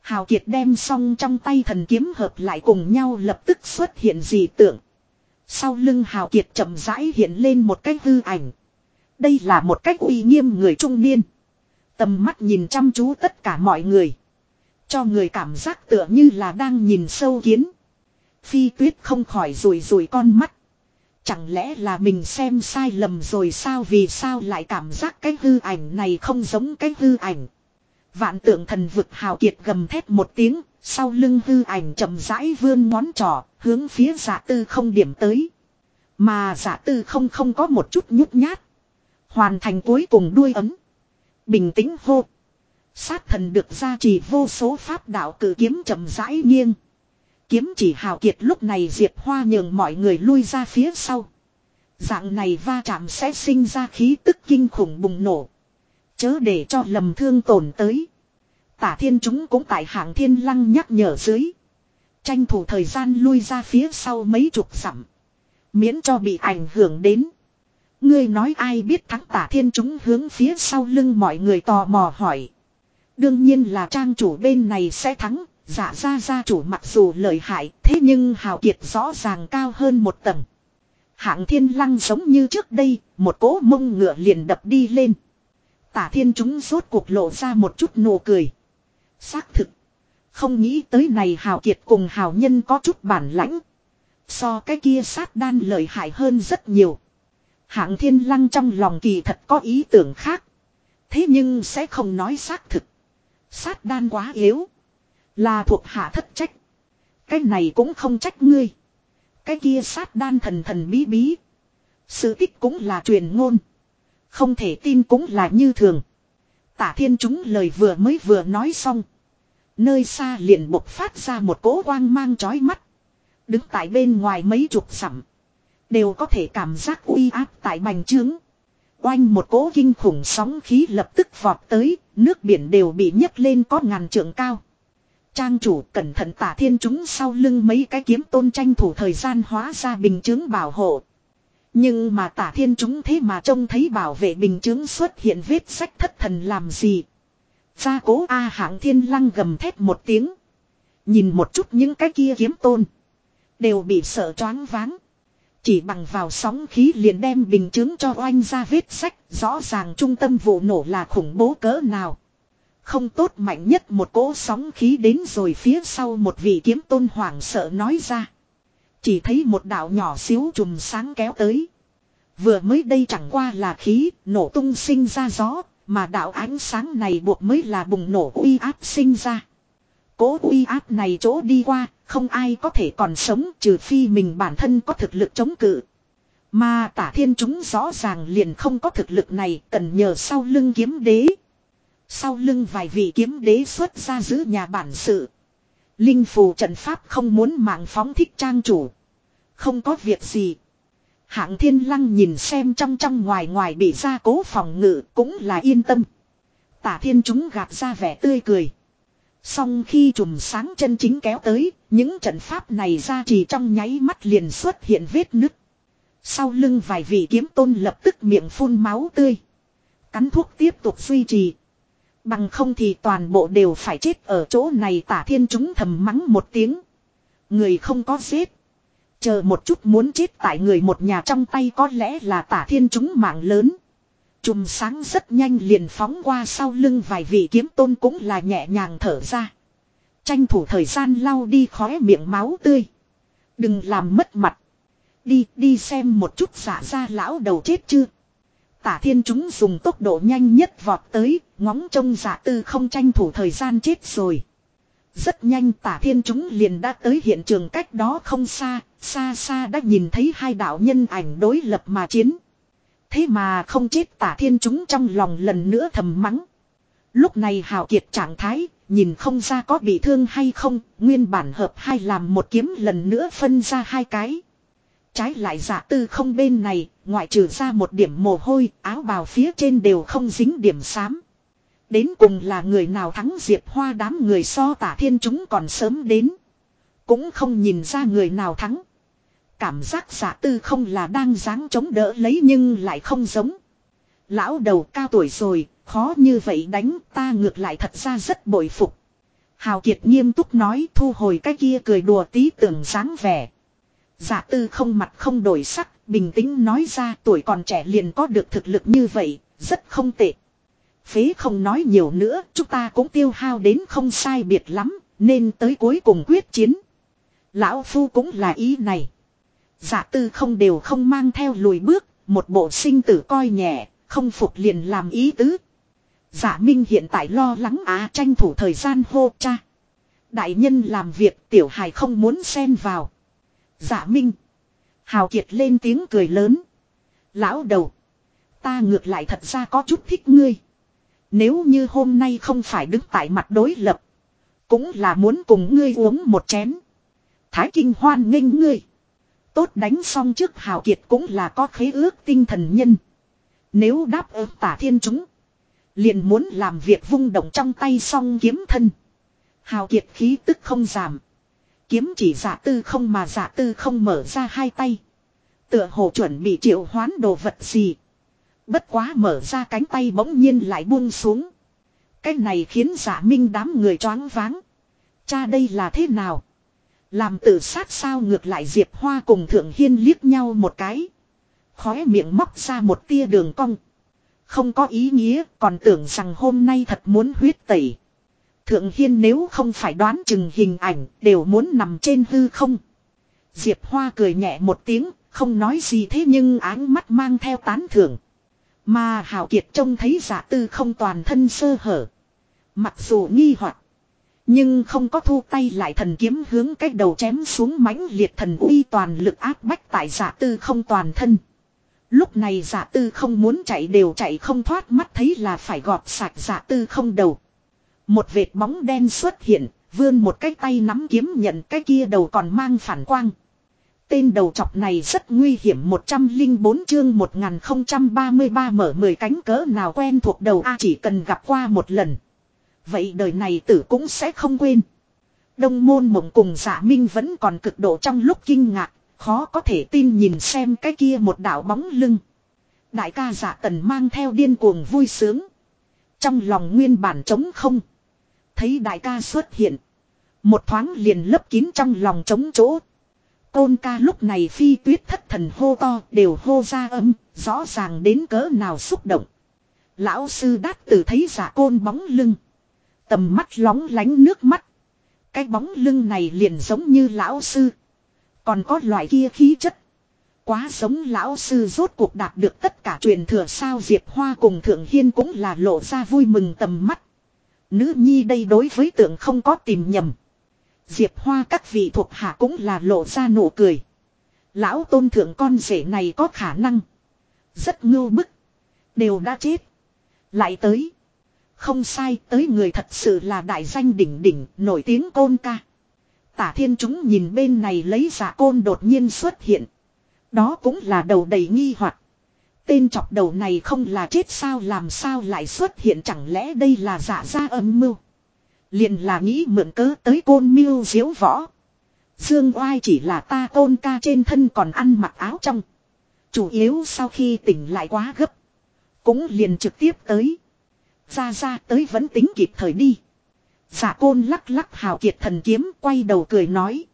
Hào Kiệt đem xong trong tay thần kiếm hợp lại cùng nhau lập tức xuất hiện dị tượng. Sau lưng Hào Kiệt chậm rãi hiện lên một cái hư ảnh. Đây là một cách uy nghiêm người trung niên. Tầm mắt nhìn chăm chú tất cả mọi người. Cho người cảm giác tựa như là đang nhìn sâu kiến. Phi tuyết không khỏi rùi rùi con mắt. Chẳng lẽ là mình xem sai lầm rồi sao vì sao lại cảm giác cái hư ảnh này không giống cái hư ảnh. Vạn tượng thần vực hào kiệt gầm thét một tiếng, sau lưng hư ảnh chậm rãi vươn ngón trỏ, hướng phía giả tư không điểm tới. Mà giả tư không không có một chút nhút nhát. Hoàn thành cuối cùng đuôi ấm. Bình tĩnh hô. Sát thần được gia trì vô số pháp đạo cử kiếm chậm rãi nghiêng. Kiếm chỉ hào kiệt lúc này Diệp Hoa nhường mọi người lui ra phía sau. Dạng này va chạm sẽ sinh ra khí tức kinh khủng bùng nổ. Chớ để cho lầm thương tổn tới. Tả thiên chúng cũng tại hạng thiên lăng nhắc nhở dưới. Tranh thủ thời gian lui ra phía sau mấy chục dặm. Miễn cho bị ảnh hưởng đến. Ngươi nói ai biết thắng tả thiên chúng hướng phía sau lưng mọi người tò mò hỏi. Đương nhiên là trang chủ bên này sẽ thắng, dạ giả ra gia chủ mặc dù lợi hại, thế nhưng hào kiệt rõ ràng cao hơn một tầng. Hạng thiên lăng giống như trước đây, một cỗ mông ngựa liền đập đi lên. Tả thiên chúng rốt cuộc lộ ra một chút nụ cười. Xác thực. Không nghĩ tới này hào kiệt cùng hào nhân có chút bản lãnh. So cái kia sát đan lợi hại hơn rất nhiều. Hạng thiên lăng trong lòng kỳ thật có ý tưởng khác. Thế nhưng sẽ không nói xác thực. Sát đan quá yếu. Là thuộc hạ thất trách. Cái này cũng không trách ngươi. Cái kia sát đan thần thần bí bí. Sự tích cũng là truyền ngôn. Không thể tin cũng là như thường. Tả thiên chúng lời vừa mới vừa nói xong. Nơi xa liền bộc phát ra một cỗ quang mang chói mắt. Đứng tại bên ngoài mấy chục sẵm. Đều có thể cảm giác uy áp tại bành trướng. Oanh một cỗ kinh khủng sóng khí lập tức vọt tới, nước biển đều bị nhấc lên có ngàn trượng cao. Trang chủ cẩn thận tả thiên chúng sau lưng mấy cái kiếm tôn tranh thủ thời gian hóa ra bình chứng bảo hộ. Nhưng mà tả thiên chúng thế mà trông thấy bảo vệ bình chứng xuất hiện vết sách thất thần làm gì. Gia cố A hạng thiên lăng gầm thét một tiếng. Nhìn một chút những cái kia kiếm tôn. Đều bị sợ choáng váng. Chỉ bằng vào sóng khí liền đem bình chứng cho oanh ra vết sách. Rõ ràng trung tâm vụ nổ là khủng bố cỡ nào. Không tốt mạnh nhất một cỗ sóng khí đến rồi phía sau một vị kiếm tôn hoảng sợ nói ra. Chỉ thấy một đạo nhỏ xíu chùm sáng kéo tới. Vừa mới đây chẳng qua là khí, nổ tung sinh ra gió, mà đạo ánh sáng này buộc mới là bùng nổ uy áp sinh ra. Cố uy áp này chỗ đi qua, không ai có thể còn sống trừ phi mình bản thân có thực lực chống cự. Mà tả thiên chúng rõ ràng liền không có thực lực này, cần nhờ sau lưng kiếm đế. Sau lưng vài vị kiếm đế xuất ra giữ nhà bản sự. Linh phù trận pháp không muốn mạng phóng thích trang chủ. Không có việc gì. Hạng thiên lăng nhìn xem trong trong ngoài ngoài bị gia cố phòng ngự cũng là yên tâm. Tả thiên chúng gạt ra vẻ tươi cười. Song khi chùm sáng chân chính kéo tới, những trận pháp này ra chỉ trong nháy mắt liền xuất hiện vết nứt. Sau lưng vài vị kiếm tôn lập tức miệng phun máu tươi. Cắn thuốc tiếp tục duy trì. Bằng không thì toàn bộ đều phải chết ở chỗ này tả thiên chúng thầm mắng một tiếng. Người không có giết. Chờ một chút muốn chết tại người một nhà trong tay có lẽ là tả thiên chúng mạng lớn. Chùm sáng rất nhanh liền phóng qua sau lưng vài vị kiếm tôn cũng là nhẹ nhàng thở ra. Tranh thủ thời gian lau đi khóe miệng máu tươi. Đừng làm mất mặt. Đi, đi xem một chút giả ra lão đầu chết chưa. Tả thiên chúng dùng tốc độ nhanh nhất vọt tới, ngóng trông giả tư không tranh thủ thời gian chết rồi. Rất nhanh tả thiên chúng liền đã tới hiện trường cách đó không xa, xa xa đã nhìn thấy hai đạo nhân ảnh đối lập mà chiến. Thế mà không chết tả thiên chúng trong lòng lần nữa thầm mắng. Lúc này hào kiệt trạng thái, nhìn không ra có bị thương hay không, nguyên bản hợp hai làm một kiếm lần nữa phân ra hai cái. Trái lại giả tư không bên này, ngoại trừ ra một điểm mồ hôi, áo bào phía trên đều không dính điểm xám. Đến cùng là người nào thắng diệt hoa đám người so tả thiên chúng còn sớm đến. Cũng không nhìn ra người nào thắng. Cảm giác giả tư không là đang dáng chống đỡ lấy nhưng lại không giống. Lão đầu cao tuổi rồi, khó như vậy đánh ta ngược lại thật ra rất bội phục. Hào Kiệt nghiêm túc nói thu hồi cái kia cười đùa tí tưởng dáng vẻ. Giả tư không mặt không đổi sắc, bình tĩnh nói ra tuổi còn trẻ liền có được thực lực như vậy, rất không tệ. Phế không nói nhiều nữa, chúng ta cũng tiêu hao đến không sai biệt lắm, nên tới cuối cùng quyết chiến. Lão Phu cũng là ý này. Giả tư không đều không mang theo lùi bước, một bộ sinh tử coi nhẹ, không phục liền làm ý tứ. Giả Minh hiện tại lo lắng á tranh thủ thời gian hô cha. Đại nhân làm việc tiểu hài không muốn xen vào. Giả Minh. Hào Kiệt lên tiếng cười lớn. Lão đầu. Ta ngược lại thật ra có chút thích ngươi. Nếu như hôm nay không phải đứng tại mặt đối lập. Cũng là muốn cùng ngươi uống một chén. Thái kinh hoan nghênh ngươi. Tốt đánh xong trước Hào Kiệt cũng là có khế ước tinh thần nhân. Nếu đáp ứng tả thiên chúng. Liền muốn làm việc vung động trong tay song kiếm thân. Hào Kiệt khí tức không giảm. Kiếm chỉ giả tư không mà giả tư không mở ra hai tay. Tựa hồ chuẩn bị triệu hoán đồ vật gì. Bất quá mở ra cánh tay bỗng nhiên lại buông xuống. Cái này khiến giả minh đám người choáng váng. Cha đây là thế nào? Làm tự sát sao ngược lại Diệp Hoa cùng Thượng Hiên liếc nhau một cái. Khóe miệng móc ra một tia đường cong. Không có ý nghĩa còn tưởng rằng hôm nay thật muốn huyết tẩy. Thượng Hiên nếu không phải đoán chừng hình ảnh đều muốn nằm trên hư không. Diệp Hoa cười nhẹ một tiếng, không nói gì thế nhưng áng mắt mang theo tán thưởng. Mà Hảo Kiệt trông thấy giả tư không toàn thân sơ hở. Mặc dù nghi hoặc nhưng không có thu tay lại thần kiếm hướng cái đầu chém xuống mãnh liệt thần uy toàn lực áp bách tại giả tư không toàn thân. Lúc này giả tư không muốn chạy đều chạy không thoát mắt thấy là phải gọt sạch giả tư không đầu. Một vệt bóng đen xuất hiện, vươn một cái tay nắm kiếm nhận cái kia đầu còn mang phản quang. Tên đầu chọc này rất nguy hiểm 104 chương 1033 mở 10 cánh cỡ nào quen thuộc đầu A chỉ cần gặp qua một lần. Vậy đời này tử cũng sẽ không quên. Đông môn mộng cùng giả minh vẫn còn cực độ trong lúc kinh ngạc, khó có thể tin nhìn xem cái kia một đạo bóng lưng. Đại ca giả tần mang theo điên cuồng vui sướng. Trong lòng nguyên bản trống không. Thấy đại ca xuất hiện. Một thoáng liền lấp kín trong lòng trống chỗ. Côn ca lúc này phi tuyết thất thần hô to đều hô ra âm, rõ ràng đến cỡ nào xúc động. Lão sư đát tử thấy giả côn bóng lưng. Tầm mắt lóng lánh nước mắt. Cái bóng lưng này liền giống như lão sư. Còn có loại kia khí chất. Quá giống lão sư rốt cuộc đạt được tất cả truyền thừa sao Diệp Hoa cùng Thượng Hiên cũng là lộ ra vui mừng tầm mắt. Nữ nhi đây đối với tượng không có tìm nhầm. Diệp Hoa các vị thuộc hạ cũng là lộ ra nụ cười. Lão tôn thượng con rể này có khả năng. Rất ngưu bức. Đều đã chết. Lại tới. Không sai, tới người thật sự là đại danh đỉnh đỉnh, nổi tiếng côn ca. Tả thiên chúng nhìn bên này lấy giả côn đột nhiên xuất hiện. Đó cũng là đầu đầy nghi hoặc Tên chọc đầu này không là chết sao, làm sao lại xuất hiện, chẳng lẽ đây là giả ra âm mưu. Liền là nghĩ mượn cớ tới côn miêu diếu võ. Dương oai chỉ là ta côn ca trên thân còn ăn mặc áo trong. Chủ yếu sau khi tỉnh lại quá gấp. Cũng liền trực tiếp tới. Ra ra tới vẫn tính kịp thời đi. Giả côn lắc lắc hào kiệt thần kiếm quay đầu cười nói.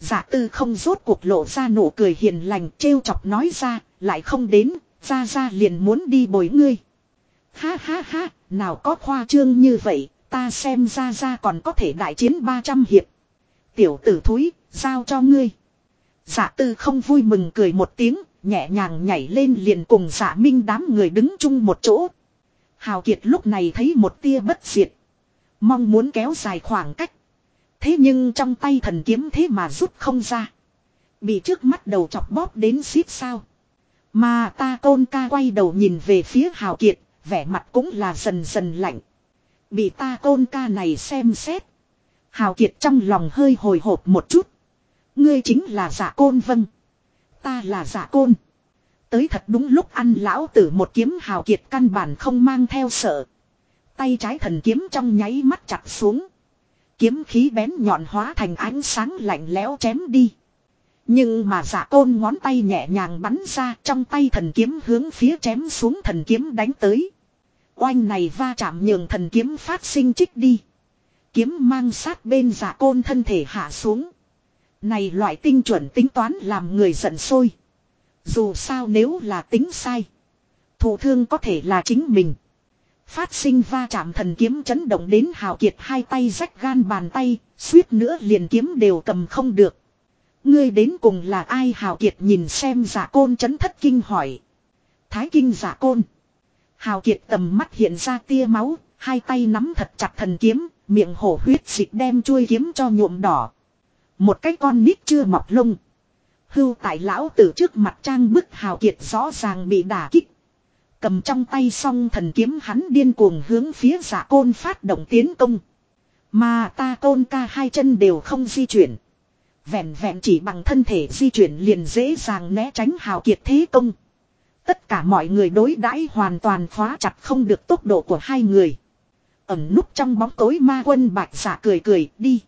Giả tư không rốt cuộc lộ ra nụ cười hiền lành trêu chọc nói ra, lại không đến, ra ra liền muốn đi bồi ngươi. Ha ha ha, nào có khoa trương như vậy, ta xem ra ra còn có thể đại chiến 300 hiệp. Tiểu tử thúi, giao cho ngươi. Giả tư không vui mừng cười một tiếng, nhẹ nhàng nhảy lên liền cùng giả minh đám người đứng chung một chỗ. Hào Kiệt lúc này thấy một tia bất diệt. Mong muốn kéo dài khoảng cách. Thế nhưng trong tay thần kiếm thế mà rút không ra. Bị trước mắt đầu chọc bóp đến xít sao. Mà ta tôn ca quay đầu nhìn về phía Hào Kiệt, vẻ mặt cũng là dần dần lạnh. Bị ta tôn ca này xem xét. Hào Kiệt trong lòng hơi hồi hộp một chút. Ngươi chính là giả côn vâng. Ta là giả côn. Tới thật đúng lúc ăn lão tử một kiếm Hào Kiệt căn bản không mang theo sợ. Tay trái thần kiếm trong nháy mắt chặt xuống. Kiếm khí bén nhọn hóa thành ánh sáng lạnh lẽo chém đi. Nhưng mà giả côn ngón tay nhẹ nhàng bắn ra trong tay thần kiếm hướng phía chém xuống thần kiếm đánh tới. Oanh này va chạm nhường thần kiếm phát sinh trích đi. Kiếm mang sát bên giả côn thân thể hạ xuống. Này loại tinh chuẩn tính toán làm người giận sôi. Dù sao nếu là tính sai. Thủ thương có thể là chính mình. Phát sinh va chạm thần kiếm chấn động đến hào kiệt hai tay rách gan bàn tay, suýt nữa liền kiếm đều cầm không được. Ngươi đến cùng là ai hào kiệt nhìn xem giả côn chấn thất kinh hỏi. Thái kinh giả côn. Hào kiệt tầm mắt hiện ra tia máu, hai tay nắm thật chặt thần kiếm, miệng hổ huyết dịch đem chuôi kiếm cho nhuộm đỏ. Một cái con nít chưa mọc lông. Hưu tại lão tử trước mặt trang bức hào kiệt rõ ràng bị đả kích. Cầm trong tay song thần kiếm hắn điên cuồng hướng phía giả côn phát động tiến công. Mà ta côn ca hai chân đều không di chuyển. Vẹn vẹn chỉ bằng thân thể di chuyển liền dễ dàng né tránh hào kiệt thế công. Tất cả mọi người đối đãi hoàn toàn khóa chặt không được tốc độ của hai người. Ẩm núp trong bóng tối ma quân bạch giả cười cười, đi.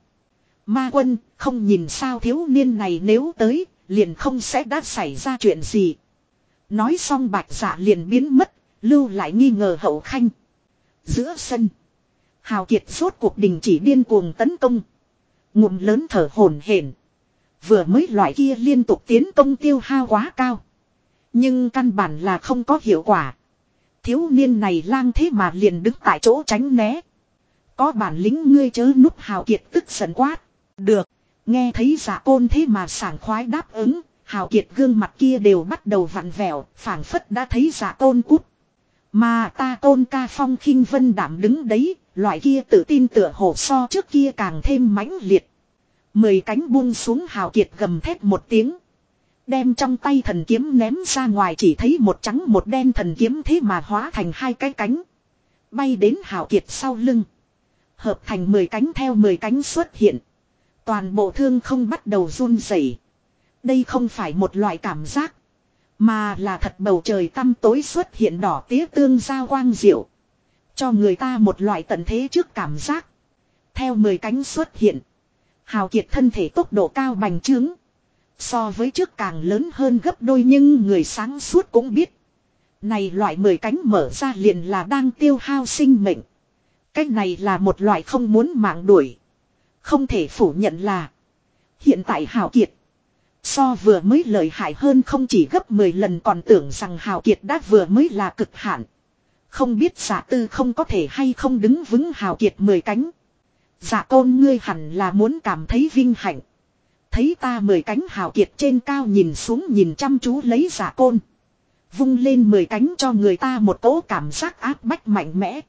Ma quân, không nhìn sao thiếu niên này nếu tới liền không sẽ đã xảy ra chuyện gì. Nói xong bạch giả liền biến mất, lưu lại nghi ngờ hậu khanh. Giữa sân, Hào Kiệt rốt cuộc đình chỉ điên cuồng tấn công. Ngụm lớn thở hổn hển. Vừa mới loại kia liên tục tiến công tiêu hao quá cao. Nhưng căn bản là không có hiệu quả. Thiếu niên này lang thế mà liền đứng tại chỗ tránh né. Có bản lính ngươi chớ núp Hào Kiệt tức giận quát. Được. Nghe thấy giả côn thế mà sảng khoái đáp ứng. Hào Kiệt gương mặt kia đều bắt đầu vặn vẹo. phảng phất đã thấy giả côn cút. Mà ta tôn ca phong khinh vân đảm đứng đấy, loại kia tự tin tựa hồ so trước kia càng thêm mãnh liệt. Mười cánh buông xuống hào kiệt gầm thét một tiếng. Đem trong tay thần kiếm ném ra ngoài chỉ thấy một trắng một đen thần kiếm thế mà hóa thành hai cái cánh. Bay đến hào kiệt sau lưng. Hợp thành mười cánh theo mười cánh xuất hiện. Toàn bộ thương không bắt đầu run rẩy. Đây không phải một loại cảm giác. Mà là thật bầu trời tăm tối xuất hiện đỏ tía tương giao quang diệu. Cho người ta một loại tận thế trước cảm giác. Theo mười cánh xuất hiện. Hào kiệt thân thể tốc độ cao bành trướng. So với trước càng lớn hơn gấp đôi nhưng người sáng suốt cũng biết. Này loại mười cánh mở ra liền là đang tiêu hao sinh mệnh. Cách này là một loại không muốn mạng đuổi. Không thể phủ nhận là. Hiện tại Hào Kiệt. So vừa mới lợi hại hơn không chỉ gấp 10 lần còn tưởng rằng Hào Kiệt đã vừa mới là cực hạn. Không biết giả tư không có thể hay không đứng vững Hào Kiệt 10 cánh. Giả tôn ngươi hẳn là muốn cảm thấy vinh hạnh. Thấy ta mười cánh hào kiệt trên cao nhìn xuống nhìn chăm chú lấy giả côn. Vung lên mười cánh cho người ta một cỗ cảm giác áp bách mạnh mẽ.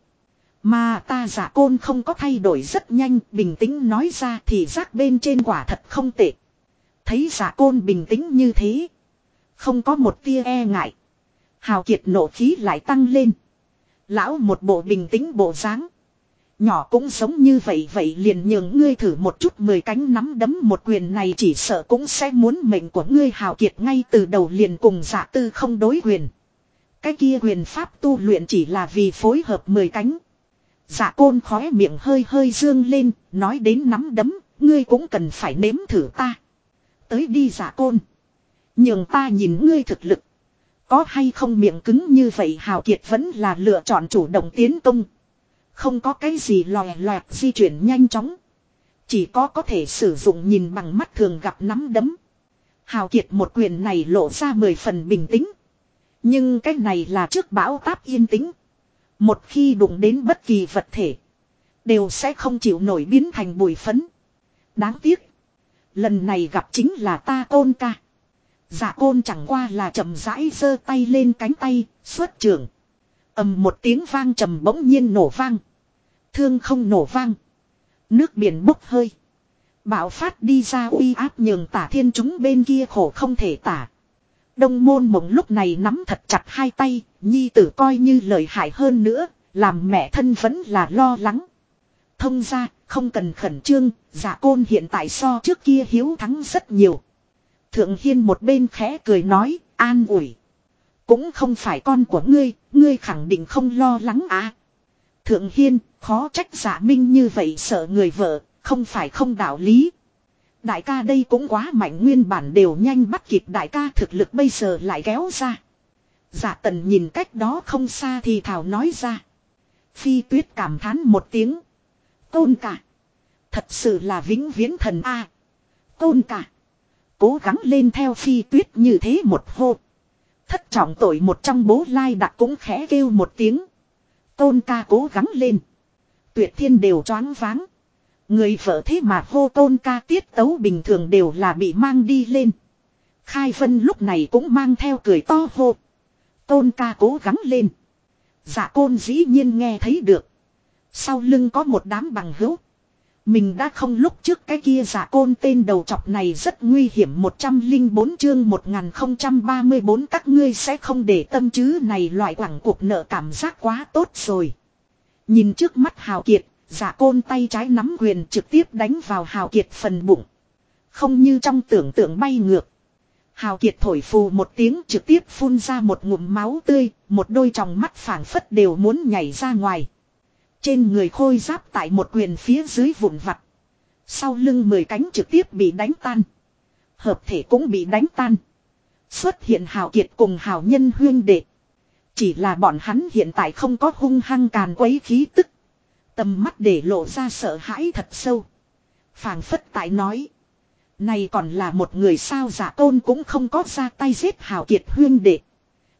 Mà ta giả côn không có thay đổi rất nhanh, bình tĩnh nói ra thì giác bên trên quả thật không tệ. Thấy giả côn bình tĩnh như thế. Không có một tia e ngại. Hào kiệt nộ khí lại tăng lên. Lão một bộ bình tĩnh bộ dáng. Nhỏ cũng giống như vậy vậy liền nhường ngươi thử một chút mười cánh nắm đấm một quyền này chỉ sợ cũng sẽ muốn mệnh của ngươi hào kiệt ngay từ đầu liền cùng giả tư không đối quyền. Cái kia quyền pháp tu luyện chỉ là vì phối hợp mười cánh dạ côn khóe miệng hơi hơi dương lên, nói đến nắm đấm, ngươi cũng cần phải nếm thử ta. Tới đi dạ côn. Nhường ta nhìn ngươi thực lực. Có hay không miệng cứng như vậy Hào Kiệt vẫn là lựa chọn chủ động tiến công. Không có cái gì lòe loẹt di chuyển nhanh chóng. Chỉ có có thể sử dụng nhìn bằng mắt thường gặp nắm đấm. Hào Kiệt một quyền này lộ ra mười phần bình tĩnh. Nhưng cái này là trước bão táp yên tĩnh. Một khi đụng đến bất kỳ vật thể. Đều sẽ không chịu nổi biến thành bụi phấn. Đáng tiếc. Lần này gặp chính là ta côn ca. Dạ côn chẳng qua là chậm rãi giơ tay lên cánh tay, xuất trường. ầm một tiếng vang trầm bỗng nhiên nổ vang. Thương không nổ vang. Nước biển bốc hơi. Bạo phát đi ra uy áp nhường tả thiên chúng bên kia khổ không thể tả. Đông môn mộng lúc này nắm thật chặt hai tay, nhi tử coi như lợi hại hơn nữa, làm mẹ thân vẫn là lo lắng. Thông ra, không cần khẩn trương, giả côn hiện tại so trước kia hiếu thắng rất nhiều. Thượng Hiên một bên khẽ cười nói, an ủi. Cũng không phải con của ngươi, ngươi khẳng định không lo lắng à. Thượng Hiên, khó trách giả minh như vậy sợ người vợ, không phải không đạo lý. Đại ca đây cũng quá mạnh, nguyên bản đều nhanh bắt kịp đại ca thực lực bây giờ lại kéo ra. Giả tần nhìn cách đó không xa thì thảo nói ra. Phi tuyết cảm thán một tiếng. Tôn cả. Thật sự là vĩnh viễn thần A. Tôn cả. Cố gắng lên theo phi tuyết như thế một hô. Thất trọng tội một trong bố lai đặc cũng khẽ kêu một tiếng. Tôn ca cố gắng lên. Tuyệt thiên đều choáng váng. Người vợ thế mà hô tôn ca tiết tấu bình thường đều là bị mang đi lên. Khai Vân lúc này cũng mang theo cười to hô. Tôn ca cố gắng lên. Dạ côn dĩ nhiên nghe thấy được. Sau lưng có một đám bằng hữu. Mình đã không lúc trước cái kia giả côn tên đầu chọc này rất nguy hiểm 104 chương 1034 các ngươi sẽ không để tâm chứ này loại quảng cuộc nợ cảm giác quá tốt rồi. Nhìn trước mắt Hào Kiệt, giả côn tay trái nắm quyền trực tiếp đánh vào Hào Kiệt phần bụng. Không như trong tưởng tượng bay ngược. Hào Kiệt thổi phù một tiếng trực tiếp phun ra một ngụm máu tươi, một đôi tròng mắt phảng phất đều muốn nhảy ra ngoài. Trên người khôi giáp tại một quyền phía dưới vụn vặt. Sau lưng mười cánh trực tiếp bị đánh tan. Hợp thể cũng bị đánh tan. Xuất hiện hào kiệt cùng hào nhân huyên đệ. Chỉ là bọn hắn hiện tại không có hung hăng càn quấy khí tức. Tầm mắt để lộ ra sợ hãi thật sâu. phảng phất tại nói. Này còn là một người sao giả tôn cũng không có ra tay giết hào kiệt huyên đệ.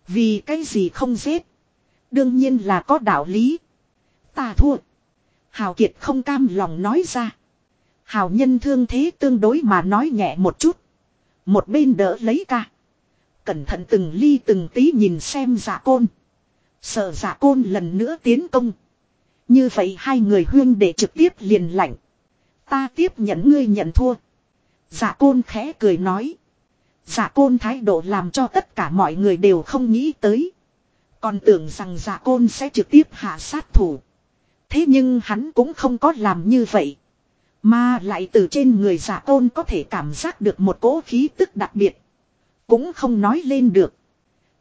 Vì cái gì không giết. Đương nhiên là có đạo lý. Ta thua. Hào Kiệt không cam lòng nói ra. Hào nhân thương thế tương đối mà nói nhẹ một chút. Một bên đỡ lấy ca. Cẩn thận từng ly từng tí nhìn xem giả côn. Sợ giả côn lần nữa tiến công. Như vậy hai người huyên để trực tiếp liền lạnh. Ta tiếp nhận ngươi nhận thua. Giả côn khẽ cười nói. Giả côn thái độ làm cho tất cả mọi người đều không nghĩ tới. Còn tưởng rằng giả côn sẽ trực tiếp hạ sát thủ. Thế nhưng hắn cũng không có làm như vậy. Mà lại từ trên người giả côn có thể cảm giác được một cỗ khí tức đặc biệt. Cũng không nói lên được.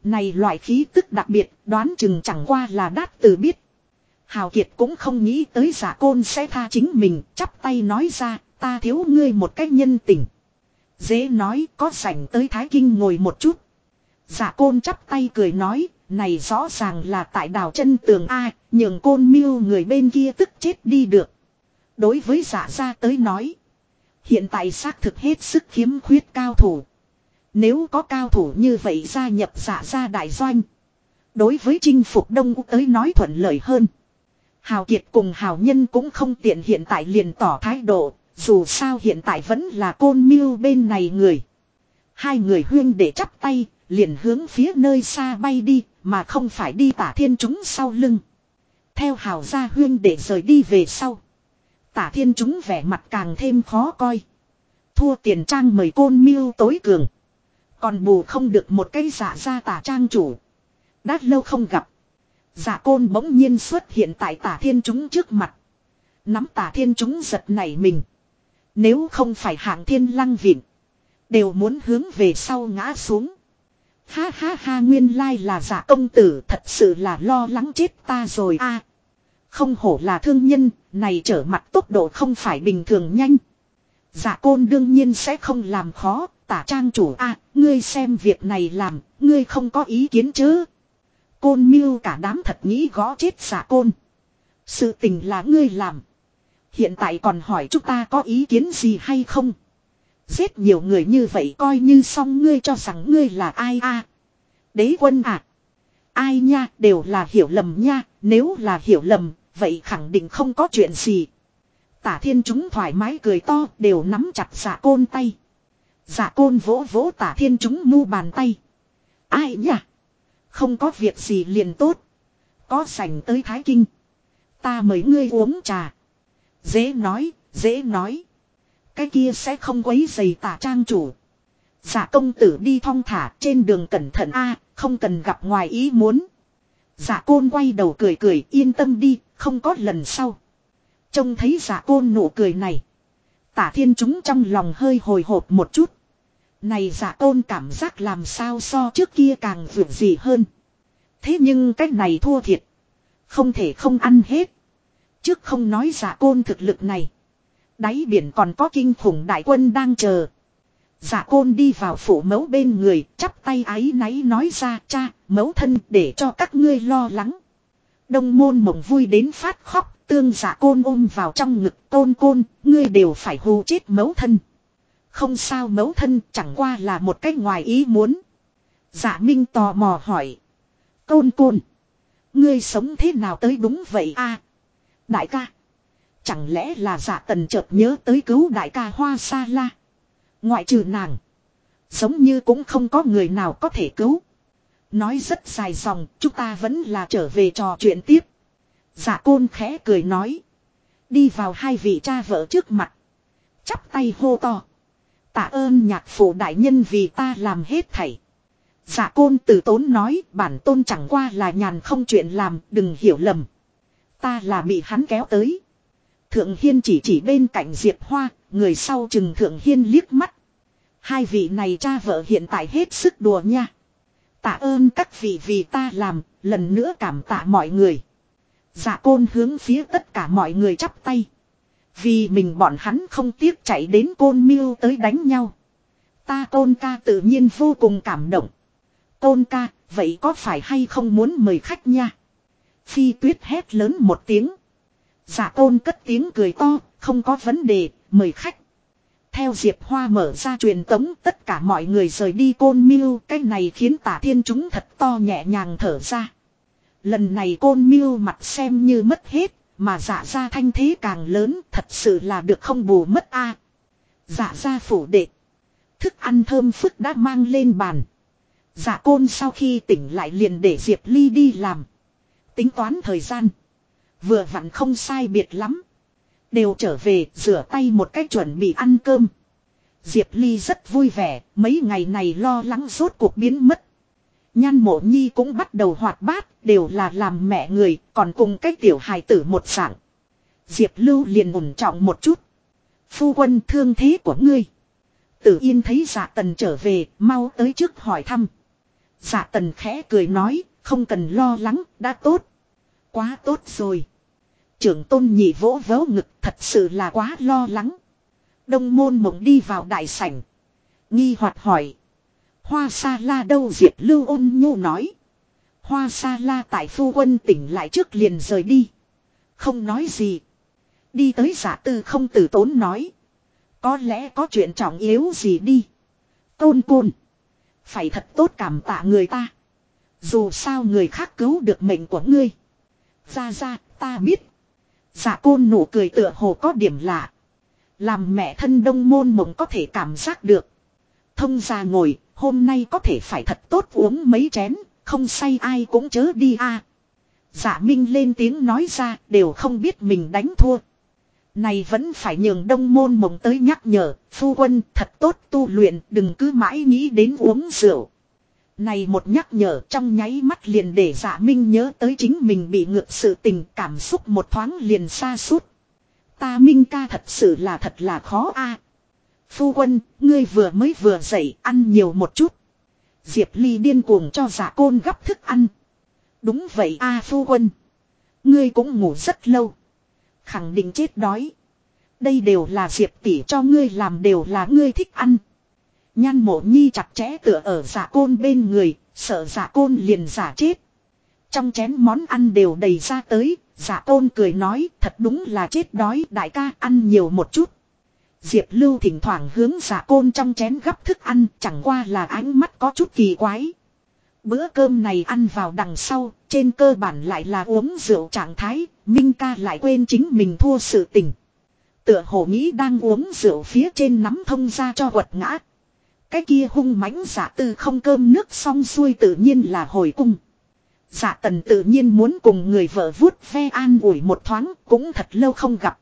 Này loại khí tức đặc biệt đoán chừng chẳng qua là đát từ biết. Hào Kiệt cũng không nghĩ tới giả côn sẽ tha chính mình, chắp tay nói ra, ta thiếu ngươi một cách nhân tình. Dễ nói, có rảnh tới Thái Kinh ngồi một chút. Giả côn chắp tay cười nói, này rõ ràng là tại đảo chân tường A, nhường côn miêu người bên kia tức chết đi được. Đối với giả gia tới nói, hiện tại xác thực hết sức khiếm khuyết cao thủ. Nếu có cao thủ như vậy gia nhập giả gia đại doanh. Đối với chinh phục đông tới nói thuận lợi hơn. Hào Kiệt cùng Hào Nhân cũng không tiện hiện tại liền tỏ thái độ, dù sao hiện tại vẫn là côn miêu bên này người. Hai người huyên để chắp tay, liền hướng phía nơi xa bay đi, mà không phải đi tả thiên chúng sau lưng. Theo Hào gia huyên để rời đi về sau. Tả thiên chúng vẻ mặt càng thêm khó coi. Thua tiền trang mời côn miêu tối cường. Còn bù không được một cây giả ra tả trang chủ. Đã lâu không gặp. Giả côn bỗng nhiên xuất hiện tại tả thiên chúng trước mặt. Nắm tả thiên chúng giật nảy mình. Nếu không phải hạng thiên lăng viện. Đều muốn hướng về sau ngã xuống. Ha ha ha nguyên lai là giả công tử thật sự là lo lắng chết ta rồi a. không hổ là thương nhân, này trở mặt tốc độ không phải bình thường nhanh. Giả côn đương nhiên sẽ không làm khó, tả trang chủ a ngươi xem việc này làm, ngươi không có ý kiến chứ. Côn mưu cả đám thật nghĩ gõ chết giả côn. Sự tình là ngươi làm. Hiện tại còn hỏi chúng ta có ý kiến gì hay không. Giết nhiều người như vậy coi như xong ngươi cho rằng ngươi là ai a Đế quân à. Ai nha, đều là hiểu lầm nha. Nếu là hiểu lầm, vậy khẳng định không có chuyện gì. Tả thiên chúng thoải mái cười to, đều nắm chặt giả côn tay. Giả côn vỗ vỗ tả thiên chúng mu bàn tay. Ai nha? Không có việc gì liền tốt. Có sành tới Thái Kinh. Ta mời ngươi uống trà. Dễ nói, dễ nói. Cái kia sẽ không quấy giày tả trang chủ. Giả công tử đi thong thả trên đường cẩn thận a không cần gặp ngoài ý muốn. Giả côn quay đầu cười cười yên tâm đi, không có lần sau. Trông thấy giả côn nụ cười này. Tả thiên chúng trong lòng hơi hồi hộp một chút. Này giả tôn cảm giác làm sao so trước kia càng vượt gì hơn. Thế nhưng cách này thua thiệt. Không thể không ăn hết. Trước không nói giả côn thực lực này. Đáy biển còn có kinh khủng đại quân đang chờ. Giả côn đi vào phủ mẫu bên người, chắp tay ái náy nói ra cha, mẫu thân để cho các ngươi lo lắng. Đông môn mộng vui đến phát khóc, tương giả côn ôm vào trong ngực tôn côn, ngươi đều phải hù chết mẫu thân. Không sao mẫu thân chẳng qua là một cách ngoài ý muốn. Dạ Minh tò mò hỏi. Côn côn. Ngươi sống thế nào tới đúng vậy a Đại ca. Chẳng lẽ là dạ tần chợt nhớ tới cứu đại ca Hoa Sa La. Ngoại trừ nàng. Giống như cũng không có người nào có thể cứu. Nói rất dài dòng, chúng ta vẫn là trở về trò chuyện tiếp. Dạ côn khẽ cười nói. Đi vào hai vị cha vợ trước mặt. Chắp tay hô to. Tạ ơn nhạc phụ đại nhân vì ta làm hết thảy. Dạ côn từ tốn nói bản tôn chẳng qua là nhàn không chuyện làm đừng hiểu lầm. Ta là bị hắn kéo tới. Thượng Hiên chỉ chỉ bên cạnh Diệp Hoa, người sau chừng Thượng Hiên liếc mắt. Hai vị này cha vợ hiện tại hết sức đùa nha. Tạ ơn các vị vì ta làm, lần nữa cảm tạ mọi người. Dạ côn hướng phía tất cả mọi người chắp tay. Vì mình bọn hắn không tiếc chạy đến côn miêu tới đánh nhau. Ta tôn ca tự nhiên vô cùng cảm động. tôn ca, vậy có phải hay không muốn mời khách nha? Phi tuyết hét lớn một tiếng. Dạ Giả tôn cất tiếng cười to, không có vấn đề, mời khách. Theo Diệp Hoa mở ra truyền tống tất cả mọi người rời đi côn miêu cái này khiến tả thiên chúng thật to nhẹ nhàng thở ra. Lần này côn miêu mặt xem như mất hết, mà giả ra thanh thế càng lớn thật sự là được không bù mất a Giả ra phủ đệ. Thức ăn thơm phức đã mang lên bàn. Giả côn sau khi tỉnh lại liền để Diệp Ly đi làm. Tính toán thời gian. Vừa vặn không sai biệt lắm. Đều trở về rửa tay một cách chuẩn bị ăn cơm. Diệp Ly rất vui vẻ, mấy ngày này lo lắng rốt cuộc biến mất. Nhan mộ nhi cũng bắt đầu hoạt bát, đều là làm mẹ người, còn cùng cách tiểu hài tử một dạng. Diệp Lưu liền ổn trọng một chút. Phu quân thương thế của ngươi. Tử yên thấy dạ tần trở về, mau tới trước hỏi thăm. Dạ tần khẽ cười nói, không cần lo lắng, đã tốt. Quá tốt rồi. Trưởng tôn nhị vỗ vớ ngực thật sự là quá lo lắng. Đông môn mộng đi vào đại sảnh. Nghi hoạt hỏi. Hoa sa la đâu Diệp Lưu ôn nhu nói. Hoa sa la tại phu quân tỉnh lại trước liền rời đi. Không nói gì. Đi tới giả tư không từ tốn nói. Có lẽ có chuyện trọng yếu gì đi. Tôn côn. Phải thật tốt cảm tạ người ta. Dù sao người khác cứu được mệnh của ngươi. Ra ra, ta biết. Giả côn nụ cười tựa hồ có điểm lạ. Làm mẹ thân đông môn mộng có thể cảm giác được. Thông ra ngồi, hôm nay có thể phải thật tốt uống mấy chén, không say ai cũng chớ đi a. À. Dạ Minh lên tiếng nói ra, đều không biết mình đánh thua. Này vẫn phải nhường đông môn mộng tới nhắc nhở, phu quân thật tốt tu luyện, đừng cứ mãi nghĩ đến uống rượu. Này một nhắc nhở trong nháy mắt liền để dạ minh nhớ tới chính mình bị ngược sự tình cảm xúc một thoáng liền xa suốt. Ta minh ca thật sự là thật là khó a. Phu quân, ngươi vừa mới vừa dậy ăn nhiều một chút. Diệp Ly điên cuồng cho giả côn gấp thức ăn. Đúng vậy a phu quân. Ngươi cũng ngủ rất lâu. Khẳng định chết đói. Đây đều là Diệp tỷ cho ngươi làm đều là ngươi thích ăn. Nhan mộ nhi chặt chẽ tựa ở giả côn bên người, sợ giả côn liền giả chết. Trong chén món ăn đều đầy ra tới, giả côn cười nói thật đúng là chết đói đại ca ăn nhiều một chút. Diệp Lưu thỉnh thoảng hướng giả côn trong chén gấp thức ăn chẳng qua là ánh mắt có chút kỳ quái. Bữa cơm này ăn vào đằng sau, trên cơ bản lại là uống rượu trạng thái, Minh ca lại quên chính mình thua sự tình. Tựa hồ nghĩ đang uống rượu phía trên nắm thông ra cho quật ngã. Cái kia hung mãnh giả tư không cơm nước xong xuôi tự nhiên là hồi cung. Giả tần tự nhiên muốn cùng người vợ vuốt ve an ủi một thoáng cũng thật lâu không gặp.